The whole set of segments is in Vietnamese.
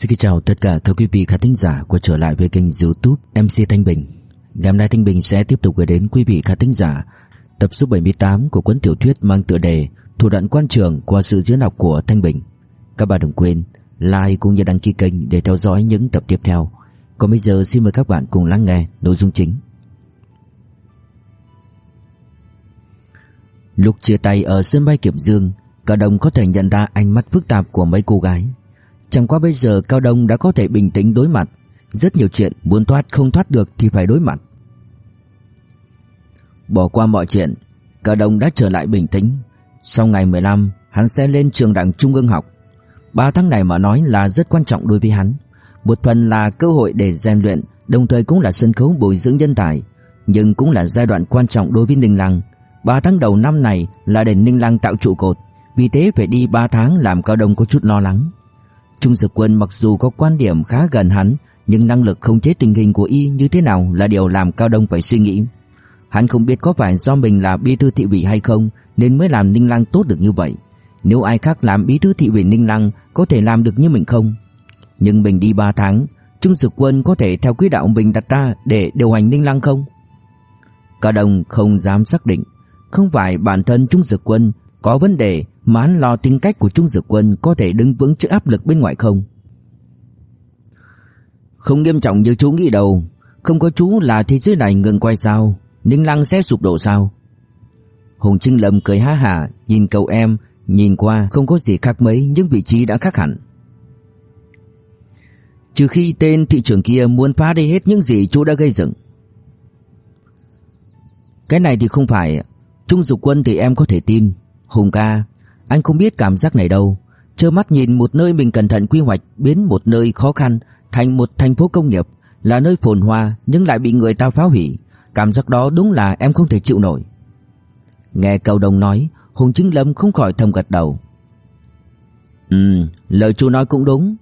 Xin chào tất cả các quý vị khán thính giả quay trở lại với kênh youtube MC Thanh Bình. Ngày hôm nay Thanh Bình sẽ tiếp tục gửi đến quý vị khán thính giả Tập số 78 của cuốn tiểu thuyết mang tựa đề Thủ đoạn quan trường qua sự diễn đọc của Thanh Bình. Các bạn đừng quên like cũng như đăng ký kênh để theo dõi những tập tiếp theo. Còn bây giờ xin mời các bạn cùng lắng nghe nội dung chính. Lúc chia tay ở sân bay Kiểm Dương, Cả đồng có thể nhận ra ánh mắt phức tạp của mấy cô gái. Chẳng qua bây giờ Cao Đông đã có thể bình tĩnh đối mặt. Rất nhiều chuyện muốn thoát không thoát được thì phải đối mặt. Bỏ qua mọi chuyện, Cao Đông đã trở lại bình tĩnh. Sau ngày 15 Hắn sẽ lên trường đảng trung ương học. 3 tháng này mà nói là rất quan trọng đối với hắn. Một phần là cơ hội để rèn luyện, Đồng thời cũng là sân khấu bồi dưỡng nhân tài. Nhưng cũng là giai đoạn quan trọng đối với Ninh Lăng. 3 tháng đầu năm này là để Ninh Lăng tạo trụ cột. Vì thế phải đi 3 tháng làm Cao Đông có chút lo lắng. Trung Dực Quân mặc dù có quan điểm khá gần hắn, nhưng năng lực khống chế tình hình của y như thế nào là điều làm Cao Đông phải suy nghĩ. Hắn không biết có phải do mình là bí thư thị ủy hay không nên mới làm Ninh Lăng tốt được như vậy. Nếu ai khác làm bí thư thị ủy Ninh Lăng có thể làm được như mình không? Nhưng mình đi 3 tháng, Trung Dực Quân có thể theo quỹ đạo mình đặt ra để điều hành Ninh Lăng không? Cao Đông không dám xác định, không phải bản thân Trung Dực Quân có vấn đề mà hắn lo tính cách của Trung Dực Quân có thể đứng vững trước áp lực bên ngoài không? Không nghiêm trọng như chú nghĩ đâu, không có chú là thế giới này ngừng quay sao, Ninh Lăng sẽ sụp đổ sao? Hùng Trinh Lâm cười há hả, nhìn cậu em, nhìn qua không có gì khác mấy nhưng vị trí đã khác hẳn. Trừ khi tên thị trưởng kia muốn phá đi hết những gì chú đã gây dựng. Cái này thì không phải, Trung Dục Quân thì em có thể tin, Hùng ca, anh không biết cảm giác này đâu. Trơ mắt nhìn một nơi mình cẩn thận quy hoạch biến một nơi khó khăn thành một thành phố công nghiệp, là nơi phồn hoa nhưng lại bị người ta phá hủy. Cảm giác đó đúng là em không thể chịu nổi. Nghe cầu đồng nói, Hùng Chính Lâm không khỏi thầm gật đầu. Ừ, lời chú nói cũng đúng.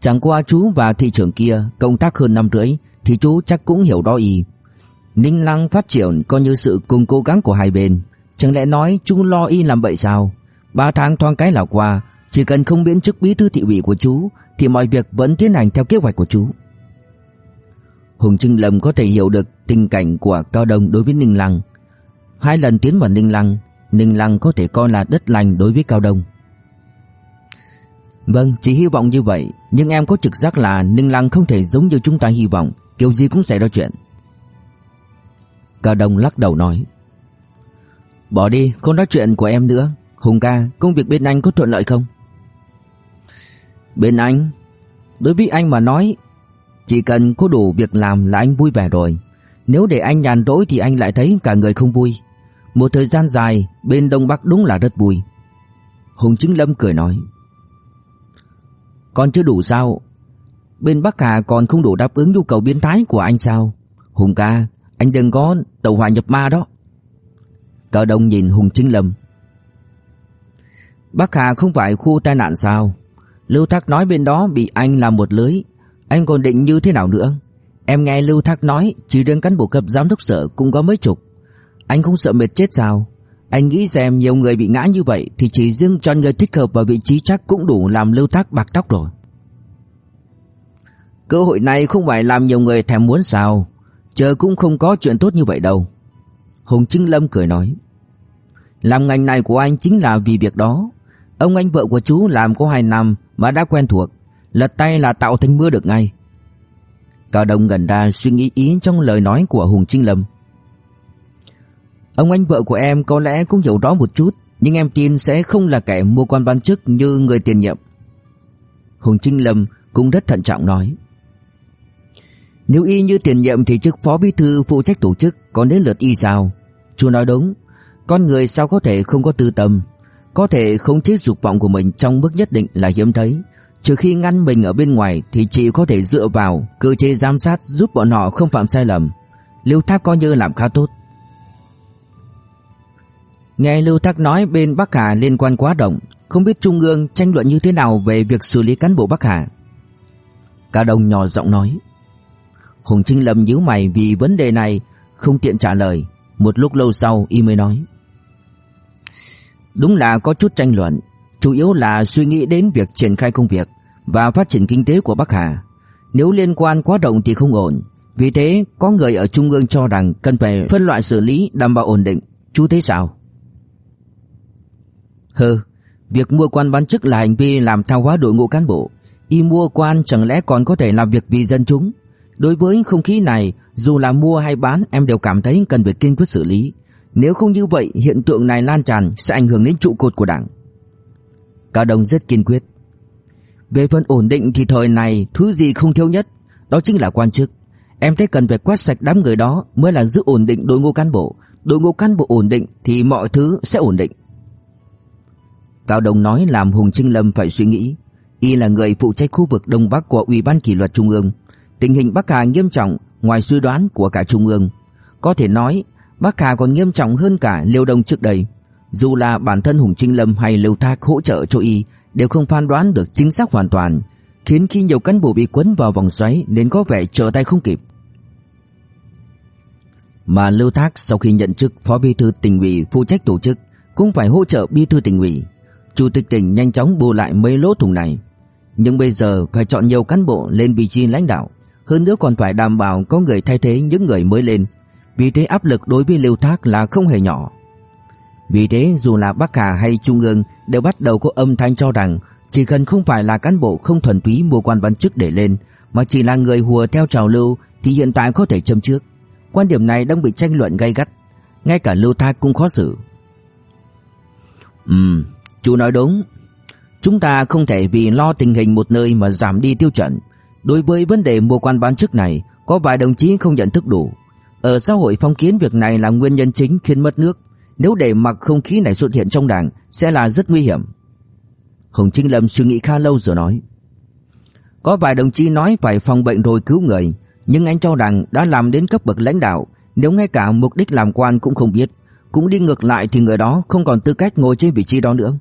Chẳng qua chú và thị trưởng kia công tác hơn năm rưỡi thì chú chắc cũng hiểu đó y Ninh Lăng phát triển coi như sự cùng cố gắng của hai bên. Chẳng lẽ nói chú lo y làm vậy sao? Ba tháng thoáng cái là qua, chỉ cần không biến chức bí thư thị ủy của chú thì mọi việc vẫn tiến hành theo kế hoạch của chú. Hùng Trinh Lâm có thể hiểu được tình cảnh của Cao Đông đối với Ninh Lăng. Hai lần tiến vào Ninh Lăng, Ninh Lăng có thể coi là đất lành đối với Cao Đông. Vâng, chỉ hy vọng như vậy, nhưng em có trực giác là Ninh Lăng không thể giống như chúng ta hy vọng, kiểu gì cũng xảy ra chuyện. Cao Đông lắc đầu nói. Bỏ đi, không nói chuyện của em nữa. Hùng ca, công việc bên anh có thuận lợi không? Bên anh? Đối với anh mà nói, chỉ cần có đủ việc làm là anh vui vẻ rồi. Nếu để anh nhàn rỗi thì anh lại thấy cả người không vui. Một thời gian dài, bên Đông Bắc đúng là rất vui. Hùng Chính Lâm cười nói. Còn chưa đủ sao? Bên Bắc Hà còn không đủ đáp ứng nhu cầu biến thái của anh sao? Hùng ca, anh đừng có tàu hỏa nhập ma đó. Cao Đông nhìn Hùng Chính Lâm. Bắc Hà không phải khu tai nạn sao? Lưu Thác nói bên đó bị anh làm một lưới. Anh còn định như thế nào nữa? Em nghe Lưu Thác nói, chỉ riêng cán bộ cấp giám đốc sở cũng có mấy chục. Anh không sợ mệt chết sao? Anh nghĩ xem nhiều người bị ngã như vậy thì chỉ riêng cho người thích hợp vào vị trí chắc cũng đủ làm Lưu Thác bạc tóc rồi. Cơ hội này không phải làm nhiều người thèm muốn sao? Chờ cũng không có chuyện tốt như vậy đâu. Hùng Trinh Lâm cười nói. Làm ngành này của anh chính là vì việc đó. Ông anh vợ của chú làm có 2 năm mà đã quen thuộc, lật tay là tạo thành mưa được ngay. Cao Đông gần ra suy nghĩ ý trong lời nói của Hùng Trinh Lâm. Ông anh vợ của em có lẽ cũng hiểu rõ một chút, nhưng em tin sẽ không là kẻ mua quan ban chức như người tiền nhiệm. Hùng Trinh Lâm cũng rất thận trọng nói. Nếu y như tiền nhiệm thì chức phó bí thư phụ trách tổ chức còn đến lượt y sao? Chú nói đúng, con người sao có thể không có tư tâm, có thể không chế dục vọng của mình trong mức nhất định là hiếm thấy. Trừ khi ngăn mình ở bên ngoài thì chỉ có thể dựa vào cơ chế giám sát giúp bọn họ không phạm sai lầm. Lưu Thác coi như làm khá tốt. Nghe Lưu Thác nói bên Bắc Hà liên quan quá rộng, không biết Trung ương tranh luận như thế nào về việc xử lý cán bộ Bắc Hà. Cả đồng nhỏ giọng nói. Hùng Trinh Lâm nhíu mày vì vấn đề này không tiện trả lời. Một lúc lâu sau y mới nói. Đúng là có chút tranh luận, chủ yếu là suy nghĩ đến việc triển khai công việc. và phát triển kinh tế của Bắc Hà. Nếu liên quan quá rộng thì không ổn. Vì thế, có người ở Trung ương cho rằng cần phải phân loại xử lý đảm bảo ổn định. Chú thấy sao? Hừ, việc mua quan bán chức là hành vi làm thao hóa đội ngũ cán bộ. Y mua quan chẳng lẽ còn có thể làm việc vì dân chúng? Đối với không khí này, dù là mua hay bán em đều cảm thấy cần phải kiên quyết xử lý. Nếu không như vậy, hiện tượng này lan tràn sẽ ảnh hưởng đến trụ cột của đảng. Cao Đông rất kiên quyết. Về phần ổn định thì thời này thứ gì không thiếu nhất, đó chính là quan chức. Em thấy cần phải quét sạch đám người đó mới là giữ ổn định đội ngũ cán bộ. Đội ngũ cán bộ ổn định thì mọi thứ sẽ ổn định. Cao Đông nói làm Hùng Trinh Lâm phải suy nghĩ. Y là người phụ trách khu vực Đông Bắc của Ủy ban Kỷ luật Trung ương. Tình hình Bắc Hà nghiêm trọng ngoài suy đoán của cả Trung ương. Có thể nói Bắc Hà còn nghiêm trọng hơn cả Liêu Đông trước đây. Dù là bản thân Hùng Trinh Lâm hay Lưu Thác hỗ trợ cho y đều không phán đoán được chính xác hoàn toàn, khiến khi nhiều cán bộ bị quấn vào vòng xoáy nên có vẻ trở tay không kịp. Mà Lưu Thác sau khi nhận chức phó bí thư tỉnh ủy phụ trách tổ chức cũng phải hỗ trợ bí thư tỉnh ủy. Chủ tịch tỉnh nhanh chóng bù lại mấy lỗ thủng này. Nhưng bây giờ phải chọn nhiều cán bộ lên vị trí lãnh đạo, hơn nữa còn phải đảm bảo có người thay thế những người mới lên. Vì thế áp lực đối với Lưu Thác là không hề nhỏ. Vì thế dù là Bắc Hà hay Trung ương đều bắt đầu có âm thanh cho rằng chỉ cần không phải là cán bộ không thuần túy mua quan văn chức để lên mà chỉ là người hùa theo trào lưu thì hiện tại có thể châm trước. Quan điểm này đang bị tranh luận gay gắt, ngay cả Lưu Thác cũng khó xử. Ừm, chú nói đúng. Chúng ta không thể vì lo tình hình một nơi mà giảm đi tiêu chuẩn. Đối với vấn đề mua quan bán chức này, có vài đồng chí không nhận thức đủ. Ở xã hội phong kiến việc này là nguyên nhân chính khiến mất nước. Nếu để mặc không khí này xuất hiện trong đảng sẽ là rất nguy hiểm. Hồng Trinh Lâm suy nghĩ khá lâu rồi nói. Có vài đồng chí nói phải phòng bệnh rồi cứu người, nhưng anh cho rằng đã làm đến cấp bậc lãnh đạo, nếu ngay cả mục đích làm quan cũng không biết, cũng đi ngược lại thì người đó không còn tư cách ngồi trên vị trí đó nữa.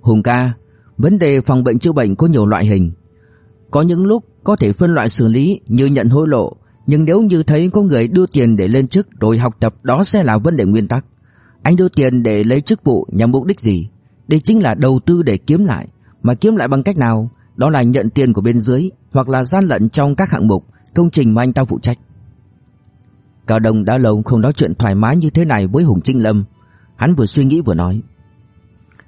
Hùng ca, vấn đề phòng bệnh chữa bệnh có nhiều loại hình. Có những lúc có thể phân loại xử lý như nhận hối lộ, nhưng nếu như thấy có người đưa tiền để lên chức rồi học tập đó sẽ là vấn đề nguyên tắc. Anh đưa tiền để lấy chức vụ nhằm mục đích gì? Đây chính là đầu tư để kiếm lại. Mà kiếm lại bằng cách nào? Đó là nhận tiền của bên dưới hoặc là gian lận trong các hạng mục, công trình mà anh ta phụ trách. Cao Đông đã lâu không nói chuyện thoải mái như thế này với Hùng Trinh Lâm. Hắn vừa suy nghĩ vừa nói.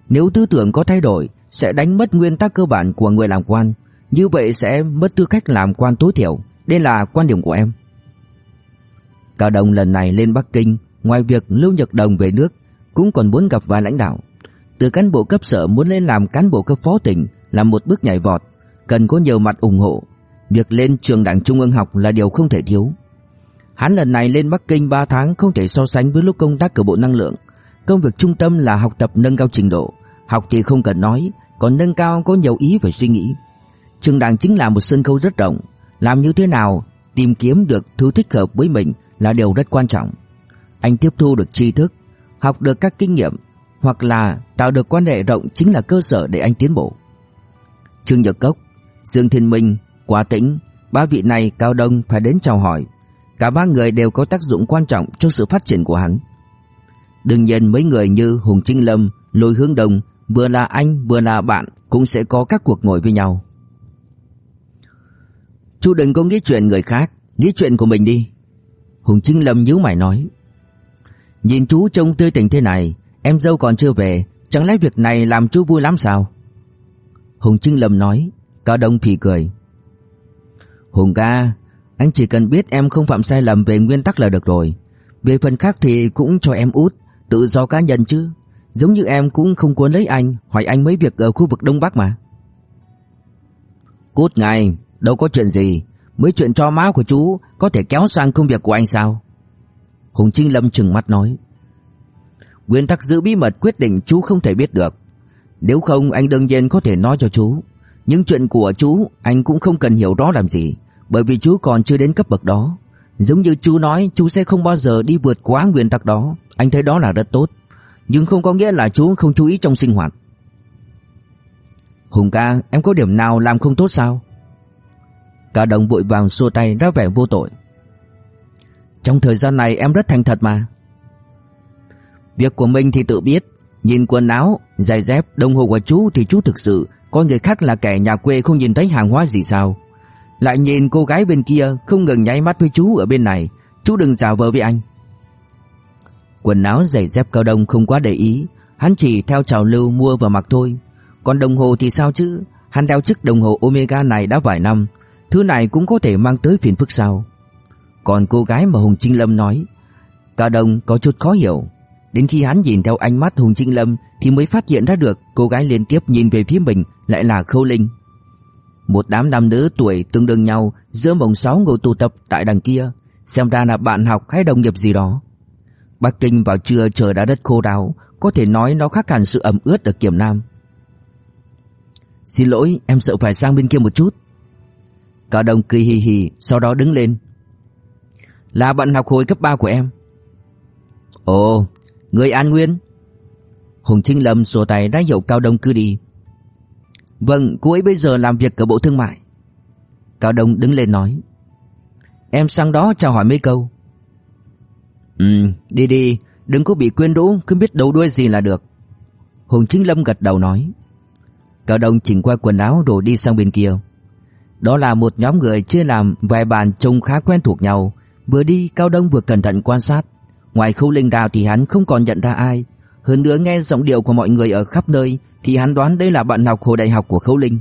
Nếu tư tưởng có thay đổi, sẽ đánh mất nguyên tắc cơ bản của người làm quan. Như vậy sẽ mất tư cách làm quan tối thiểu. Đây là quan điểm của em. Cao Đông lần này lên Bắc Kinh, ngoài việc Lưu Nhật Đồng về nước, cũng còn muốn gặp vài lãnh đạo. Từ cán bộ cấp sở muốn lên làm cán bộ cấp phó tỉnh là một bước nhảy vọt, cần có nhiều mặt ủng hộ. Việc lên trường đảng trung ương học là điều không thể thiếu. Hắn lần này lên Bắc Kinh 3 tháng không thể so sánh với lúc công tác của Bộ Năng lượng. Công việc trung tâm là học tập nâng cao trình độ, học thì không cần nói, còn nâng cao có nhiều ý phải suy nghĩ. Trường đảng chính là một sân khấu rất rộng, làm như thế nào tìm kiếm được thứ thích hợp với mình là điều rất quan trọng. Anh tiếp thu được tri thức, học được các kinh nghiệm hoặc là tạo được quan hệ rộng chính là cơ sở để anh tiến bộ. Trương Nhật Cốc, Dương Thiên Minh, Quá Tĩnh, ba vị này Cao Đông phải đến chào hỏi. Cả ba người đều có tác dụng quan trọng cho sự phát triển của hắn. Đương nhiên mấy người như Hùng Trinh Lâm, Lôi Hướng Đông, vừa là anh vừa là bạn cũng sẽ có các cuộc ngồi với nhau. Chú đừng có nghĩ chuyện người khác, nghĩ chuyện của mình đi. Hùng Trinh Lâm nhíu mày nói. Nhìn chú trông tươi tỉnh thế này, em dâu còn chưa về, chẳng lẽ việc này làm chú vui lắm sao? Hùng Trinh Lâm nói, Cao Đông phì cười. Hùng ca, anh chỉ cần biết em không phạm sai lầm về nguyên tắc là được rồi. Về phần khác thì cũng cho em út, tự do cá nhân chứ. Giống như em cũng không cuốn lấy anh, hỏi anh mấy việc ở khu vực Đông Bắc mà. Cút ngay, đâu có chuyện gì. mới chuyện cho má của chú có thể kéo sang công việc của anh sao? Hùng Trinh Lâm trừng mắt nói. Nguyên tắc giữ bí mật quyết định chú không thể biết được. Nếu không, anh đương nhiên có thể nói cho chú. Những chuyện của chú, anh cũng không cần hiểu rõ làm gì. Bởi vì chú còn chưa đến cấp bậc đó. Giống như chú nói, chú sẽ không bao giờ đi vượt quá nguyên tắc đó. Anh thấy đó là rất tốt. Nhưng không có nghĩa là chú không chú ý trong sinh hoạt. Hùng ca, em có điểm nào làm không tốt sao? Cả đồng vội vàng xua tay ra vẻ vô tội. Trong thời gian này em rất thành thật mà. Việc của mình thì tự biết, nhìn quần áo, giày dép, đồng hồ của chú thì chú thực sự Có người khác là kẻ nhà quê không nhìn thấy hàng hóa gì sao Lại nhìn cô gái bên kia Không ngừng nháy mắt với chú ở bên này Chú đừng giả vờ với anh Quần áo giày dép cao đông không quá để ý Hắn chỉ theo trào lưu mua và mặc thôi Còn đồng hồ thì sao chứ Hắn đeo chiếc đồng hồ Omega này đã vài năm Thứ này cũng có thể mang tới phiền phức sao? Còn cô gái mà Hùng Trinh Lâm nói, Cao đông có chút khó hiểu. Đến khi hắn nhìn theo ánh mắt Hùng Trinh Lâm Thì mới phát hiện ra được Cô gái liên tiếp nhìn về phía mình Lại là Khâu Linh. Một đám nam nữ tuổi tương đương nhau Giữa mộng sáu ngồi tụ tập tại đằng kia, Xem ra là bạn học hay đồng nghiệp gì đó. Bắc Kinh vào trưa trời đã đất khô ráo Có thể nói nó khác hẳn sự ẩm ướt ở Kiểm Nam. Xin lỗi, em sợ phải sang bên kia một chút. Cao Đông cười hì hì Sau đó đứng lên. Là bạn học hồi cấp 3 của em. Ồ, Người An Nguyên. Hùng Trinh Lâm sổ tay đã hiệu Cao Đông cứ đi. Vâng cô ấy bây giờ làm việc ở Bộ Thương mại. Cao Đông đứng lên nói. Em sang đó chào hỏi mấy câu. Ừ đi đi, Đừng có bị quên đũ Không biết đầu đuôi gì là được. Hùng Trinh Lâm gật đầu nói. Cao Đông chỉnh qua quần áo rồi đi sang bên kia. Đó là một nhóm người chia làm vài bàn trông khá quen thuộc nhau. Vừa đi, Cao Đông vừa cẩn thận quan sát. Ngoài khâu linh đào thì hắn không còn nhận ra ai. Hơn nữa nghe giọng điệu của mọi người ở khắp nơi Thì hắn đoán đây là bạn học hồi đại học của khâu linh.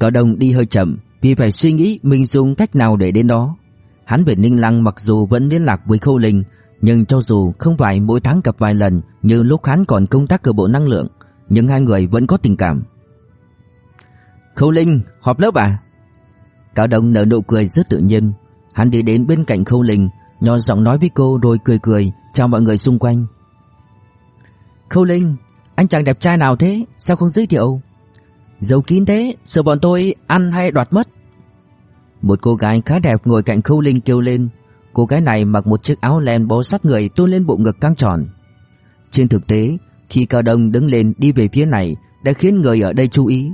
Cao Đông đi hơi chậm Vì phải suy nghĩ mình dùng cách nào để đến đó. Hắn về Ninh Lăng mặc dù vẫn liên lạc với khâu linh, Nhưng cho dù không phải mỗi tháng gặp vài lần Như lúc hắn còn công tác ở bộ năng lượng, Nhưng hai người vẫn có tình cảm. Khâu Linh, họp lớp à? Cao Đông nở nụ cười rất tự nhiên. Hắn đi đến bên cạnh Khâu Linh Nhỏ giọng nói với cô rồi cười cười Chào mọi người xung quanh. Khâu Linh Anh chàng đẹp trai nào thế? Sao không giới thiệu? Giấu kín thế Sợ bọn tôi ăn hay đoạt mất. Một cô gái khá đẹp ngồi cạnh Khâu Linh kêu lên. Cô gái này mặc một chiếc áo len bó sát người tôn lên bộ ngực căng tròn. Trên thực tế Khi Cao Đông đứng lên đi về phía này Đã khiến người ở đây chú ý.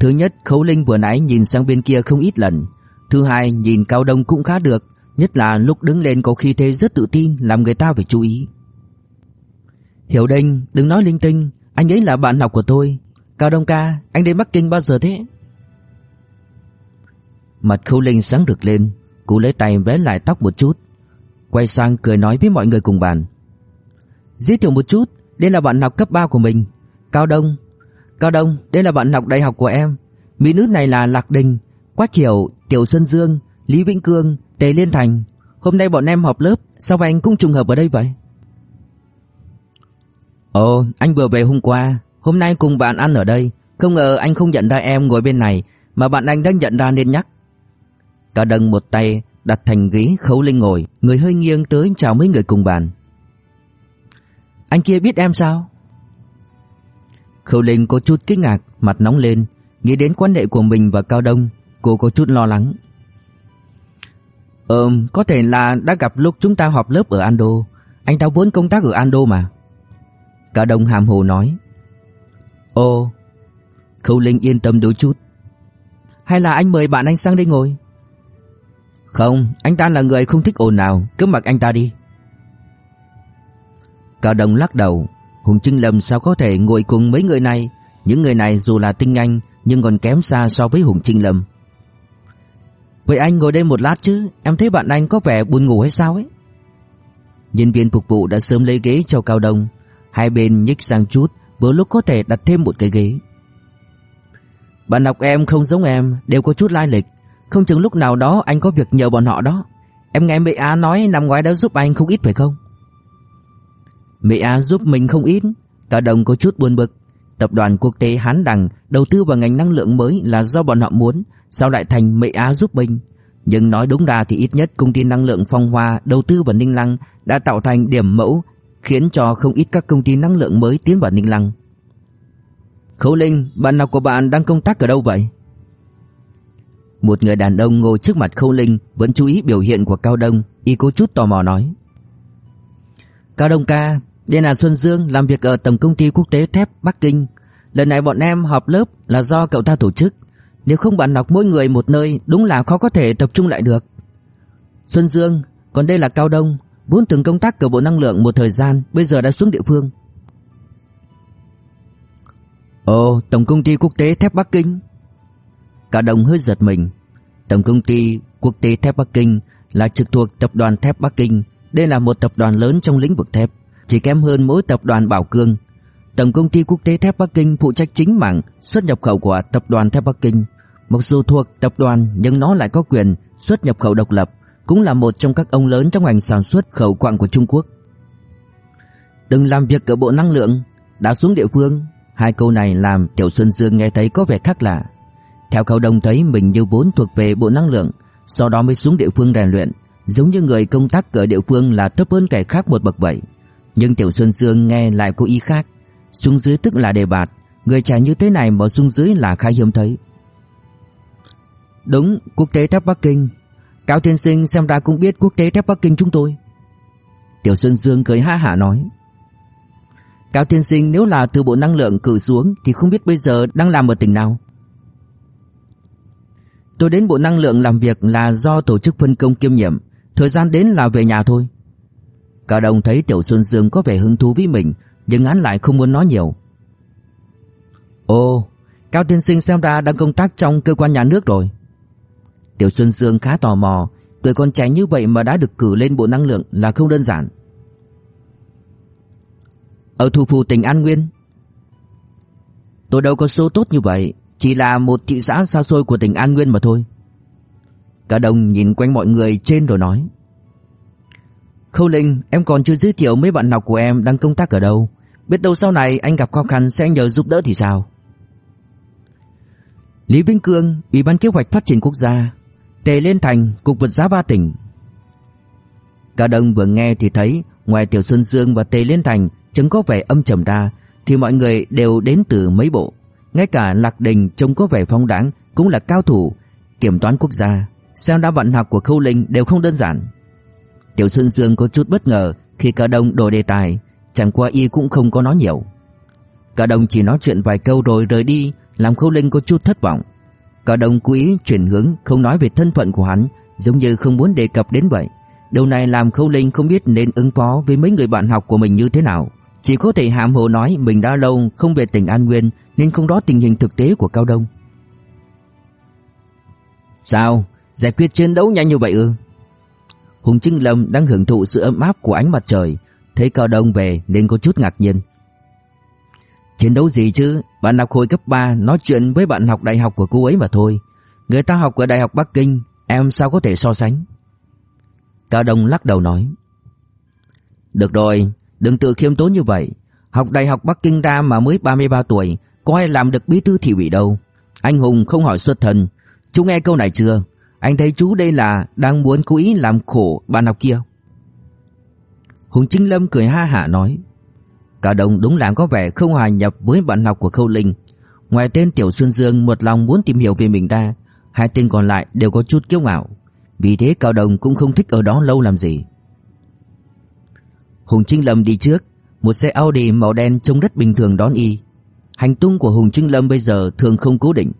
Thứ nhất Khâu Linh vừa nãy nhìn sang bên kia không ít lần. Thứ hai, nhìn Cao Đông cũng khá được, Nhất là lúc đứng lên có khi thế rất tự tin, Làm người ta phải chú ý. Hiểu Đinh, đừng nói linh tinh, Anh ấy là bạn học của tôi. Cao Đông ca, anh đến Bắc Kinh bao giờ thế? Mặt khâu linh sáng rực lên Cô lấy tay vé lại tóc một chút. Quay sang cười nói với mọi người cùng bàn. Giới thiệu một chút, Đây là bạn học cấp 3 của mình. Cao Đông Cao Đông, đây là bạn học đại học của em. Mỹ nữ này là Lạc Đình, Quách Hiểu, Tiểu Xuân Dương, Lý Vĩnh Cương, Tề Liên Thành. Hôm nay bọn em họp lớp, Sao anh cũng trùng hợp ở đây vậy? Ồ, anh vừa về hôm qua. Hôm nay cùng bạn ăn ở đây. Không ngờ anh không nhận ra em ngồi bên này, Mà bạn anh đã nhận ra nên nhắc. Cao Đông một tay đặt thành ghế khấu lên ngồi, Người hơi nghiêng tới chào mấy người cùng bàn. Anh kia biết em sao? Khâu Linh có chút kinh ngạc Mặt nóng lên Nghĩ đến quan hệ của mình và Cao Đông Cô có chút lo lắng Ừm, có thể là đã gặp lúc chúng ta họp lớp ở Ando. Anh ta vốn công tác ở Ando mà. Cao Đông hàm hồ nói. Ồ, Khâu Linh yên tâm đôi chút. Hay là anh mời bạn anh sang đây ngồi? Không, anh ta là người không thích ồn nào, cứ mặc anh ta đi. Cao Đông lắc đầu, Hùng Trinh Lâm sao có thể ngồi cùng mấy người này, những người này dù là tinh anh nhưng còn kém xa so với Hùng Trinh Lâm. Vậy anh ngồi đây một lát chứ Em thấy bạn anh có vẻ buồn ngủ hay sao ấy? Nhân viên phục vụ đã sớm lấy ghế cho Cao Đông. Hai bên nhích sang chút Vừa lúc có thể đặt thêm một cái ghế. Bạn học em không giống em Đều có chút lai lịch. Không chừng lúc nào đó anh có việc nhờ bọn họ đó. Em nghe mẹ Á nói năm ngoái đã giúp anh không ít phải không? Mỹ Á giúp mình không ít Cao Đông có chút buồn bực Tập đoàn quốc tế Hán Đằng đầu tư vào ngành năng lượng mới là do bọn họ muốn, sao lại thành Mỹ Á giúp mình? Nhưng nói đúng ra thì ít nhất công ty năng lượng Phong Hoa đầu tư vào Ninh Lăng đã tạo thành điểm mẫu, khiến cho không ít các công ty năng lượng mới tiến vào Ninh Lăng. Khấu Linh, bạn nào của bạn đang công tác ở đâu vậy? Một người đàn ông ngồi trước mặt Khâu Linh vẫn chú ý biểu hiện của Cao Đông, y có chút tò mò nói. Cao Đông ca, đây là Xuân Dương làm việc ở Tổng công ty quốc tế thép Bắc Kinh. Lần này bọn em họp lớp là do cậu ta tổ chức. Nếu không bạn học mỗi người một nơi đúng là khó có thể tập trung lại được. Xuân Dương, còn đây là Cao Đông, vốn từng công tác ở Bộ Năng lượng một thời gian, bây giờ đã xuống địa phương. Ồ, Tổng công ty quốc tế thép Bắc Kinh. Cả đồng hơi giật mình. Tổng công ty quốc tế thép Bắc Kinh là trực thuộc tập đoàn thép Bắc Kinh. Đây là một tập đoàn lớn trong lĩnh vực thép, chỉ kém hơn mỗi tập đoàn Bảo Cương. Tổng công ty quốc tế thép Bắc Kinh phụ trách chính mảng xuất nhập khẩu của tập đoàn thép Bắc Kinh. Mặc dù thuộc tập đoàn nhưng nó lại có quyền xuất nhập khẩu độc lập, cũng là một trong các ông lớn trong ngành sản xuất khẩu quặng của Trung Quốc. Từng làm việc ở Bộ Năng lượng, đã xuống địa phương, hai câu này làm Tiểu Xuân Dương nghe thấy có vẻ khác lạ. Theo Cao Đông thấy mình như vốn thuộc về Bộ Năng lượng, sau đó mới xuống địa phương rèn luyện, giống như người công tác ở địa phương là thấp hơn kẻ khác một bậc vậy. Nhưng Tiểu Xuân Dương nghe lại có ý khác, xuống dưới tức là đề bạt, người trẻ như thế này mà xuống dưới là khá hiếm thấy. Đúng, quốc tế thép Bắc Kinh. Cao Thiên Sinh xem ra cũng biết quốc tế thép Bắc Kinh chúng tôi. Tiểu Xuân Dương cười ha hả nói. Cao Thiên Sinh nếu là từ bộ năng lượng cử xuống thì không biết bây giờ đang làm ở tỉnh nào. Tôi đến bộ năng lượng làm việc là do tổ chức phân công kiêm nhiệm, thời gian đến là về nhà thôi. Cao Đông thấy Tiểu Xuân Dương có vẻ hứng thú với mình, nhưng hắn lại không muốn nói nhiều. Ồ, Cao Tiên Sinh xem ra đang công tác trong cơ quan nhà nước rồi. Tiểu Xuân Dương khá tò mò, tuổi con trẻ như vậy mà đã được cử lên bộ năng lượng là không đơn giản. Ở thủ phủ tỉnh An Nguyên Tôi đâu có số tốt như vậy Chỉ là một thị xã xa xôi của tỉnh An Nguyên mà thôi Cả đồng nhìn quanh mọi người trên rồi nói Khâu Linh, Em còn chưa giới thiệu mấy bạn học của em đang công tác ở đâu. Biết đâu sau này anh gặp khó khăn sẽ nhờ giúp đỡ thì sao? Lý Vĩnh Cương, Ủy ban kế hoạch phát triển quốc gia, Tề Liên Thành, Cục vật giá ba tỉnh. Cả đông vừa nghe thì thấy Ngoài Tiểu Xuân Dương và Tề Liên Thành Chứng có vẻ âm trầm ra Thì mọi người đều đến từ mấy bộ. Ngay cả Lạc Đình trông có vẻ phong đáng Cũng là cao thủ, Kiểm toán quốc gia. Xem đã vận học của Khâu Linh đều không đơn giản. Tiểu Xuân Dương có chút bất ngờ Khi Cao Đông đổi đề tài, Chẳng qua y cũng không có nói nhiều Cao Đông chỉ nói chuyện vài câu rồi rời đi, Làm Khâu Linh có chút thất vọng Cao Đông cố ý chuyển hướng, Không nói về thân phận của hắn, Giống như không muốn đề cập đến vậy Điều này làm Khâu Linh không biết nên ứng phó với mấy người bạn học của mình như thế nào chỉ có thể hàm hồ nói mình đã lâu không về tỉnh An Nguyên, nên không rõ tình hình thực tế của Cao Đông. Sao? Giải quyết chiến đấu nhanh như vậy ư? Hùng Trinh Lâm đang hưởng thụ sự ấm áp của ánh mặt trời, thấy Cao Đông về nên có chút ngạc nhiên. Chiến đấu gì chứ? Bạn học hồi cấp 3 nói chuyện với bạn học đại học của cô ấy mà thôi. Người ta học ở Đại học Bắc Kinh, em sao có thể so sánh? Cao Đông lắc đầu nói. Được rồi, Đừng tự khiêm tốn như vậy Học đại học Bắc Kinh ra mà mới 33 tuổi Có ai làm được bí thư thị ủy đâu Anh Hùng không hỏi xuất thân Chú nghe câu này chưa anh thấy chú đây là đang muốn cố ý làm khổ bạn học kia. Hùng Chính Lâm cười ha hả nói Cả đồng đúng là có vẻ không hòa nhập với bạn học của Khâu Linh. Ngoài tên Tiểu Xuân Dương một lòng muốn tìm hiểu về mình ta, Hai tên còn lại đều có chút kiêu ngạo. Vì thế Cao Đồng cũng không thích ở đó lâu làm gì. Hùng Trinh Lâm đi trước, một xe Audi màu đen trông rất bình thường đón y. Hành tung của Hùng Trinh Lâm bây giờ thường không cố định,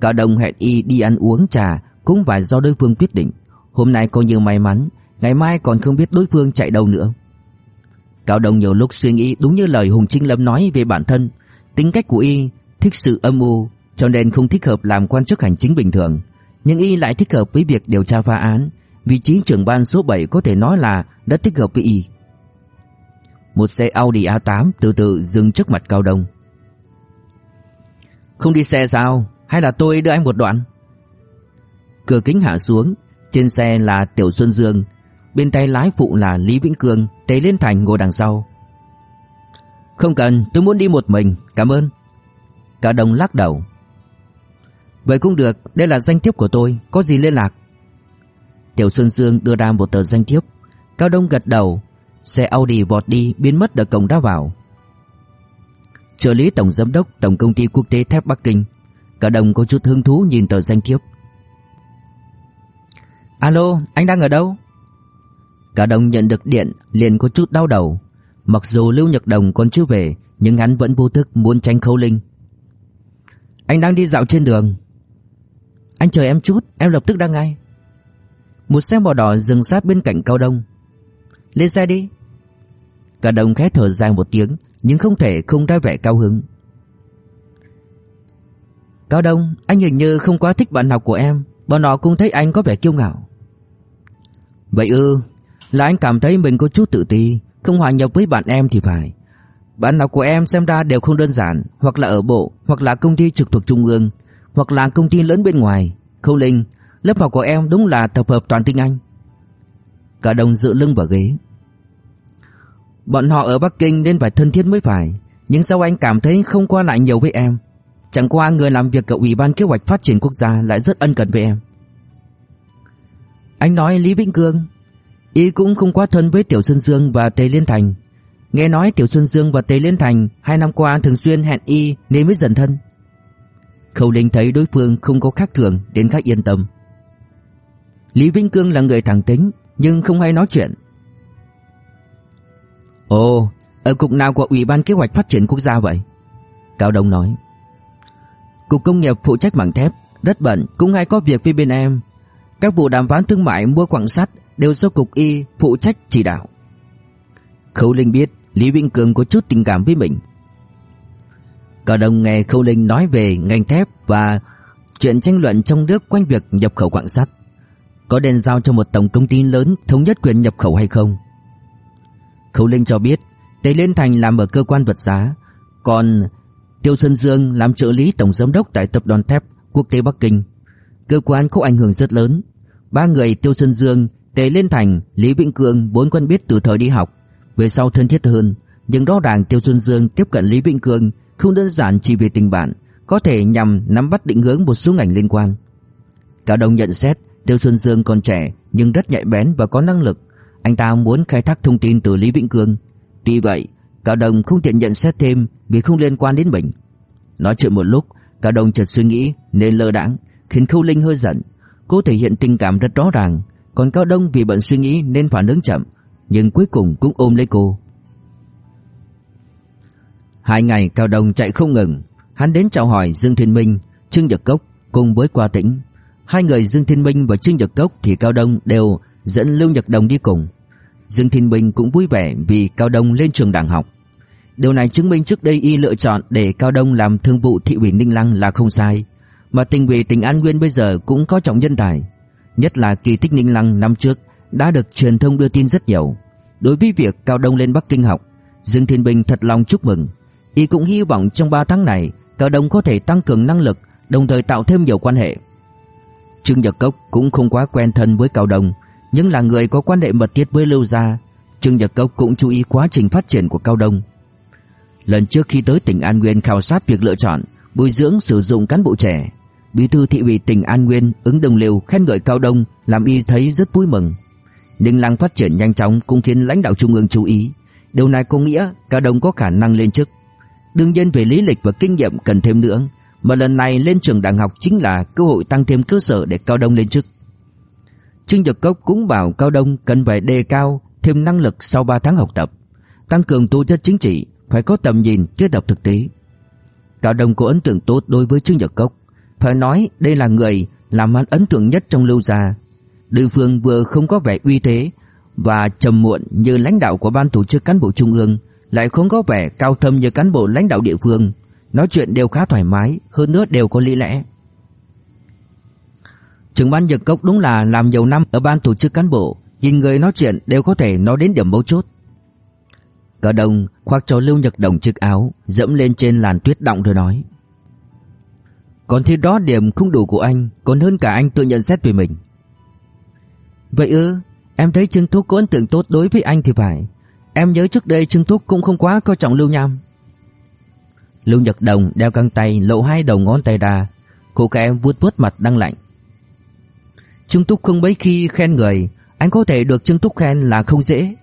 Cao đồng hẹn y đi ăn uống trà cũng phải do đối phương quyết định. Hôm nay coi như may mắn, ngày mai còn không biết đối phương chạy đâu nữa. Cao Đồng nhiều lúc suy nghĩ đúng như lời Hùng Trinh Lâm nói về bản thân, tính cách của y thích sự âm u, cho nên không thích hợp làm quan chức hành chính bình thường, nhưng y lại thích hợp với việc điều tra phá án, vị trí trưởng ban số 7 có thể nói là đã thích hợp với y. Một xe Audi A8 từ từ dừng trước mặt Cao Đông Không đi xe sao Hay là tôi đưa anh một đoạn Cửa kính hạ xuống, Trên xe là Tiểu Xuân Dương, Bên tay lái phụ là Lý Vĩnh Cương Tề Liên Thành ngồi đằng sau. Không cần, tôi muốn đi một mình, Cảm ơn. Cả đồng lắc đầu. Vậy cũng được, Đây là danh thiếp của tôi, Có gì liên lạc? Tiểu Xuân Dương đưa ra một tờ danh thiếp. Cao Đông gật đầu, Xe Audi vọt đi, biến mất ở cổng đã vào. Trợ lý tổng giám đốc, Tổng công ty quốc tế thép Bắc Kinh. Cả đồng có chút hứng thú nhìn tờ danh thiếp. Alo anh đang ở đâu? Cả đồng nhận được điện liền có chút đau đầu. Mặc dù Lưu Nhật Đồng còn chưa về Nhưng hắn vẫn vô thức muốn tránh khấu linh. Anh đang đi dạo trên đường. Anh chờ em chút Em lập tức ra ngay. Một xe màu đỏ dừng sát bên cạnh Cao Đông. Lên xe đi. Cả đồng khẽ thở dài một tiếng Nhưng không thể không ra vẻ cao hứng. Cao Đông, anh hình như không quá thích bạn học của em, bọn họ cũng thấy anh có vẻ kiêu ngạo. Vậy ư, là anh cảm thấy mình có chút tự ti, không hòa nhập với bạn em thì phải. Bạn nào của em xem ra đều không đơn giản, hoặc là ở bộ, hoặc là công ty trực thuộc trung ương, hoặc là công ty lớn bên ngoài. Khâu Linh, lớp học của em đúng là tập hợp toàn tinh Anh. Cả đồng dựa lưng vào ghế. Bọn họ ở Bắc Kinh nên phải thân thiết mới phải, nhưng sao anh cảm thấy không qua lại nhiều với em? Chẳng qua người làm việc ở Ủy ban Kế hoạch Phát triển Quốc gia lại rất ân cần với em. Anh nói Lý Vĩnh Cương, y cũng không quá thân với Tiểu Xuân Dương và Tề Liên Thành. Nghe nói Tiểu Xuân Dương và Tề Liên Thành hai năm qua thường xuyên hẹn y nên mới dần thân. Khâu Linh thấy đối phương không có khác thường đến khá yên tâm. Lý Vĩnh Cương là người thẳng tính nhưng không hay nói chuyện. Ồ, ở cục nào của Ủy ban Kế hoạch Phát triển Quốc gia vậy? Cao Đông nói. Cục công nghiệp phụ trách mảng thép, rất bận, cũng hay có việc với bên em. Các vụ đàm phán thương mại mua quặng sắt đều do cục y phụ trách chỉ đạo. Khâu Linh biết Lý Vĩnh Cường có chút tình cảm với mình. Cả đồng nghe Khâu Linh nói về ngành thép và chuyện tranh luận trong nước quanh việc nhập khẩu quặng sắt. Có nên giao cho một tổng công ty lớn thống nhất quyền nhập khẩu hay không? Khâu Linh cho biết Tề Liên Thành làm ở cơ quan vật giá, Còn Tiêu Xuân Dương làm trợ lý tổng giám đốc tại tập đoàn thép quốc tế Bắc Kinh Cơ quan có ảnh hưởng rất lớn Ba người Tiêu Xuân Dương, Tề Liên Thành, Lý Vĩnh Cương bốn quen biết từ thời đi học. Về sau thân thiết hơn Nhưng rõ ràng Tiêu Xuân Dương tiếp cận Lý Vĩnh Cương Không đơn giản chỉ vì tình bạn Có thể nhằm nắm bắt định hướng một số ngành liên quan. Cao Đông nhận xét Tiêu Xuân Dương còn trẻ nhưng rất nhạy bén và có năng lực. Anh ta muốn khai thác thông tin từ Lý Vĩnh Cương. Tuy vậy Cao Đồng không tiện nhận xét thêm Vì không liên quan đến mình. Nói chuyện một lúc Cao Đồng chợt suy nghĩ nên lơ đãng Khiến Khâu Linh hơi giận. Cô thể hiện tình cảm rất rõ ràng Còn Cao Đông vì bận suy nghĩ nên phản ứng chậm, Nhưng cuối cùng cũng ôm lấy cô Hai ngày Cao Đông chạy không ngừng Hắn đến chào hỏi Dương Thiên Minh, Trương Nhật Cốc cùng với Qua Tĩnh Hai người Dương Thiên Minh và Trương Nhật Cốc Thì Cao Đông đều dẫn Lưu Nhật Đồng đi cùng. Dương Thiên minh cũng vui vẻ vì Cao Đông lên trường đảng học. Điều này chứng minh trước đây y lựa chọn để Cao Đông làm thương vụ thị ủy Ninh Lăng là không sai. Mà tỉnh ủy tỉnh An Nguyên bây giờ cũng có trọng nhân tài. Nhất là kỳ tích Ninh Lăng năm trước đã được truyền thông đưa tin rất nhiều. Đối với việc Cao Đông lên Bắc Kinh học, Dương Thiên Bình thật lòng chúc mừng. Y cũng hy vọng trong 3 tháng này Cao Đông có thể tăng cường năng lực đồng thời tạo thêm nhiều quan hệ. Trương Nhật Cốc cũng không quá quen thân với Cao Đông nhưng là người có quan hệ mật thiết với Lưu Gia. Trương Nhật Cốc cũng chú ý quá trình phát triển của Cao Đông. Lần trước khi tới tỉnh An Nguyên khảo sát việc lựa chọn, bồi dưỡng sử dụng cán bộ trẻ, Bí thư thị ủy tỉnh An Nguyên ứng đồng liều khen ngợi Cao Đông làm y thấy rất vui mừng. Ninh Lăng phát triển nhanh chóng cũng khiến lãnh đạo trung ương chú ý. Điều này có nghĩa Cao Đông có khả năng lên chức. Đương nhiên về lý lịch và kinh nghiệm cần thêm nữa, mà lần này lên trường đại học chính là cơ hội tăng thêm cơ sở để Cao Đông lên chức. Trương Nhật Cốc cũng bảo Cao Đông cần phải đề cao thêm năng lực sau 3 tháng học tập, tăng cường tố chất chính trị, phải có tầm nhìn kết hợp thực tế. Cao Đông có ấn tượng tốt đối với Trương Nhật Cốc, phải nói đây là người làm hắn ấn tượng nhất trong lưu gia. Đối phương vừa không có vẻ uy thế và trầm muộn như lãnh đạo của ban tổ chức cán bộ trung ương, lại không có vẻ cao thâm như cán bộ lãnh đạo địa phương, nói chuyện đều khá thoải mái, hơn nữa đều có lý lẽ. Trưởng ban Nhật Cốc đúng là làm nhiều năm ở ban tổ chức cán bộ, nhìn người nói chuyện đều có thể nói đến điểm mấu chốt. Cả đồng khoác cho Lưu Nhật Đồng chiếc áo, dẫm lên trên làn tuyết động rồi nói. Còn thế đó điểm không đủ của anh, còn hơn cả anh tự nhận xét về mình. Vậy ư, em thấy Trương Thúc có ấn tượng tốt đối với anh thì phải. Em nhớ trước đây Trương Thúc cũng không quá coi trọng Lưu Nham. Lưu Nhật Đồng đeo căng tay lộ hai đầu ngón tay ra, cô các em vuốt vuốt mặt đang lạnh. Trương thúc không mấy khi khen người Anh có thể được Trương thúc khen là không dễ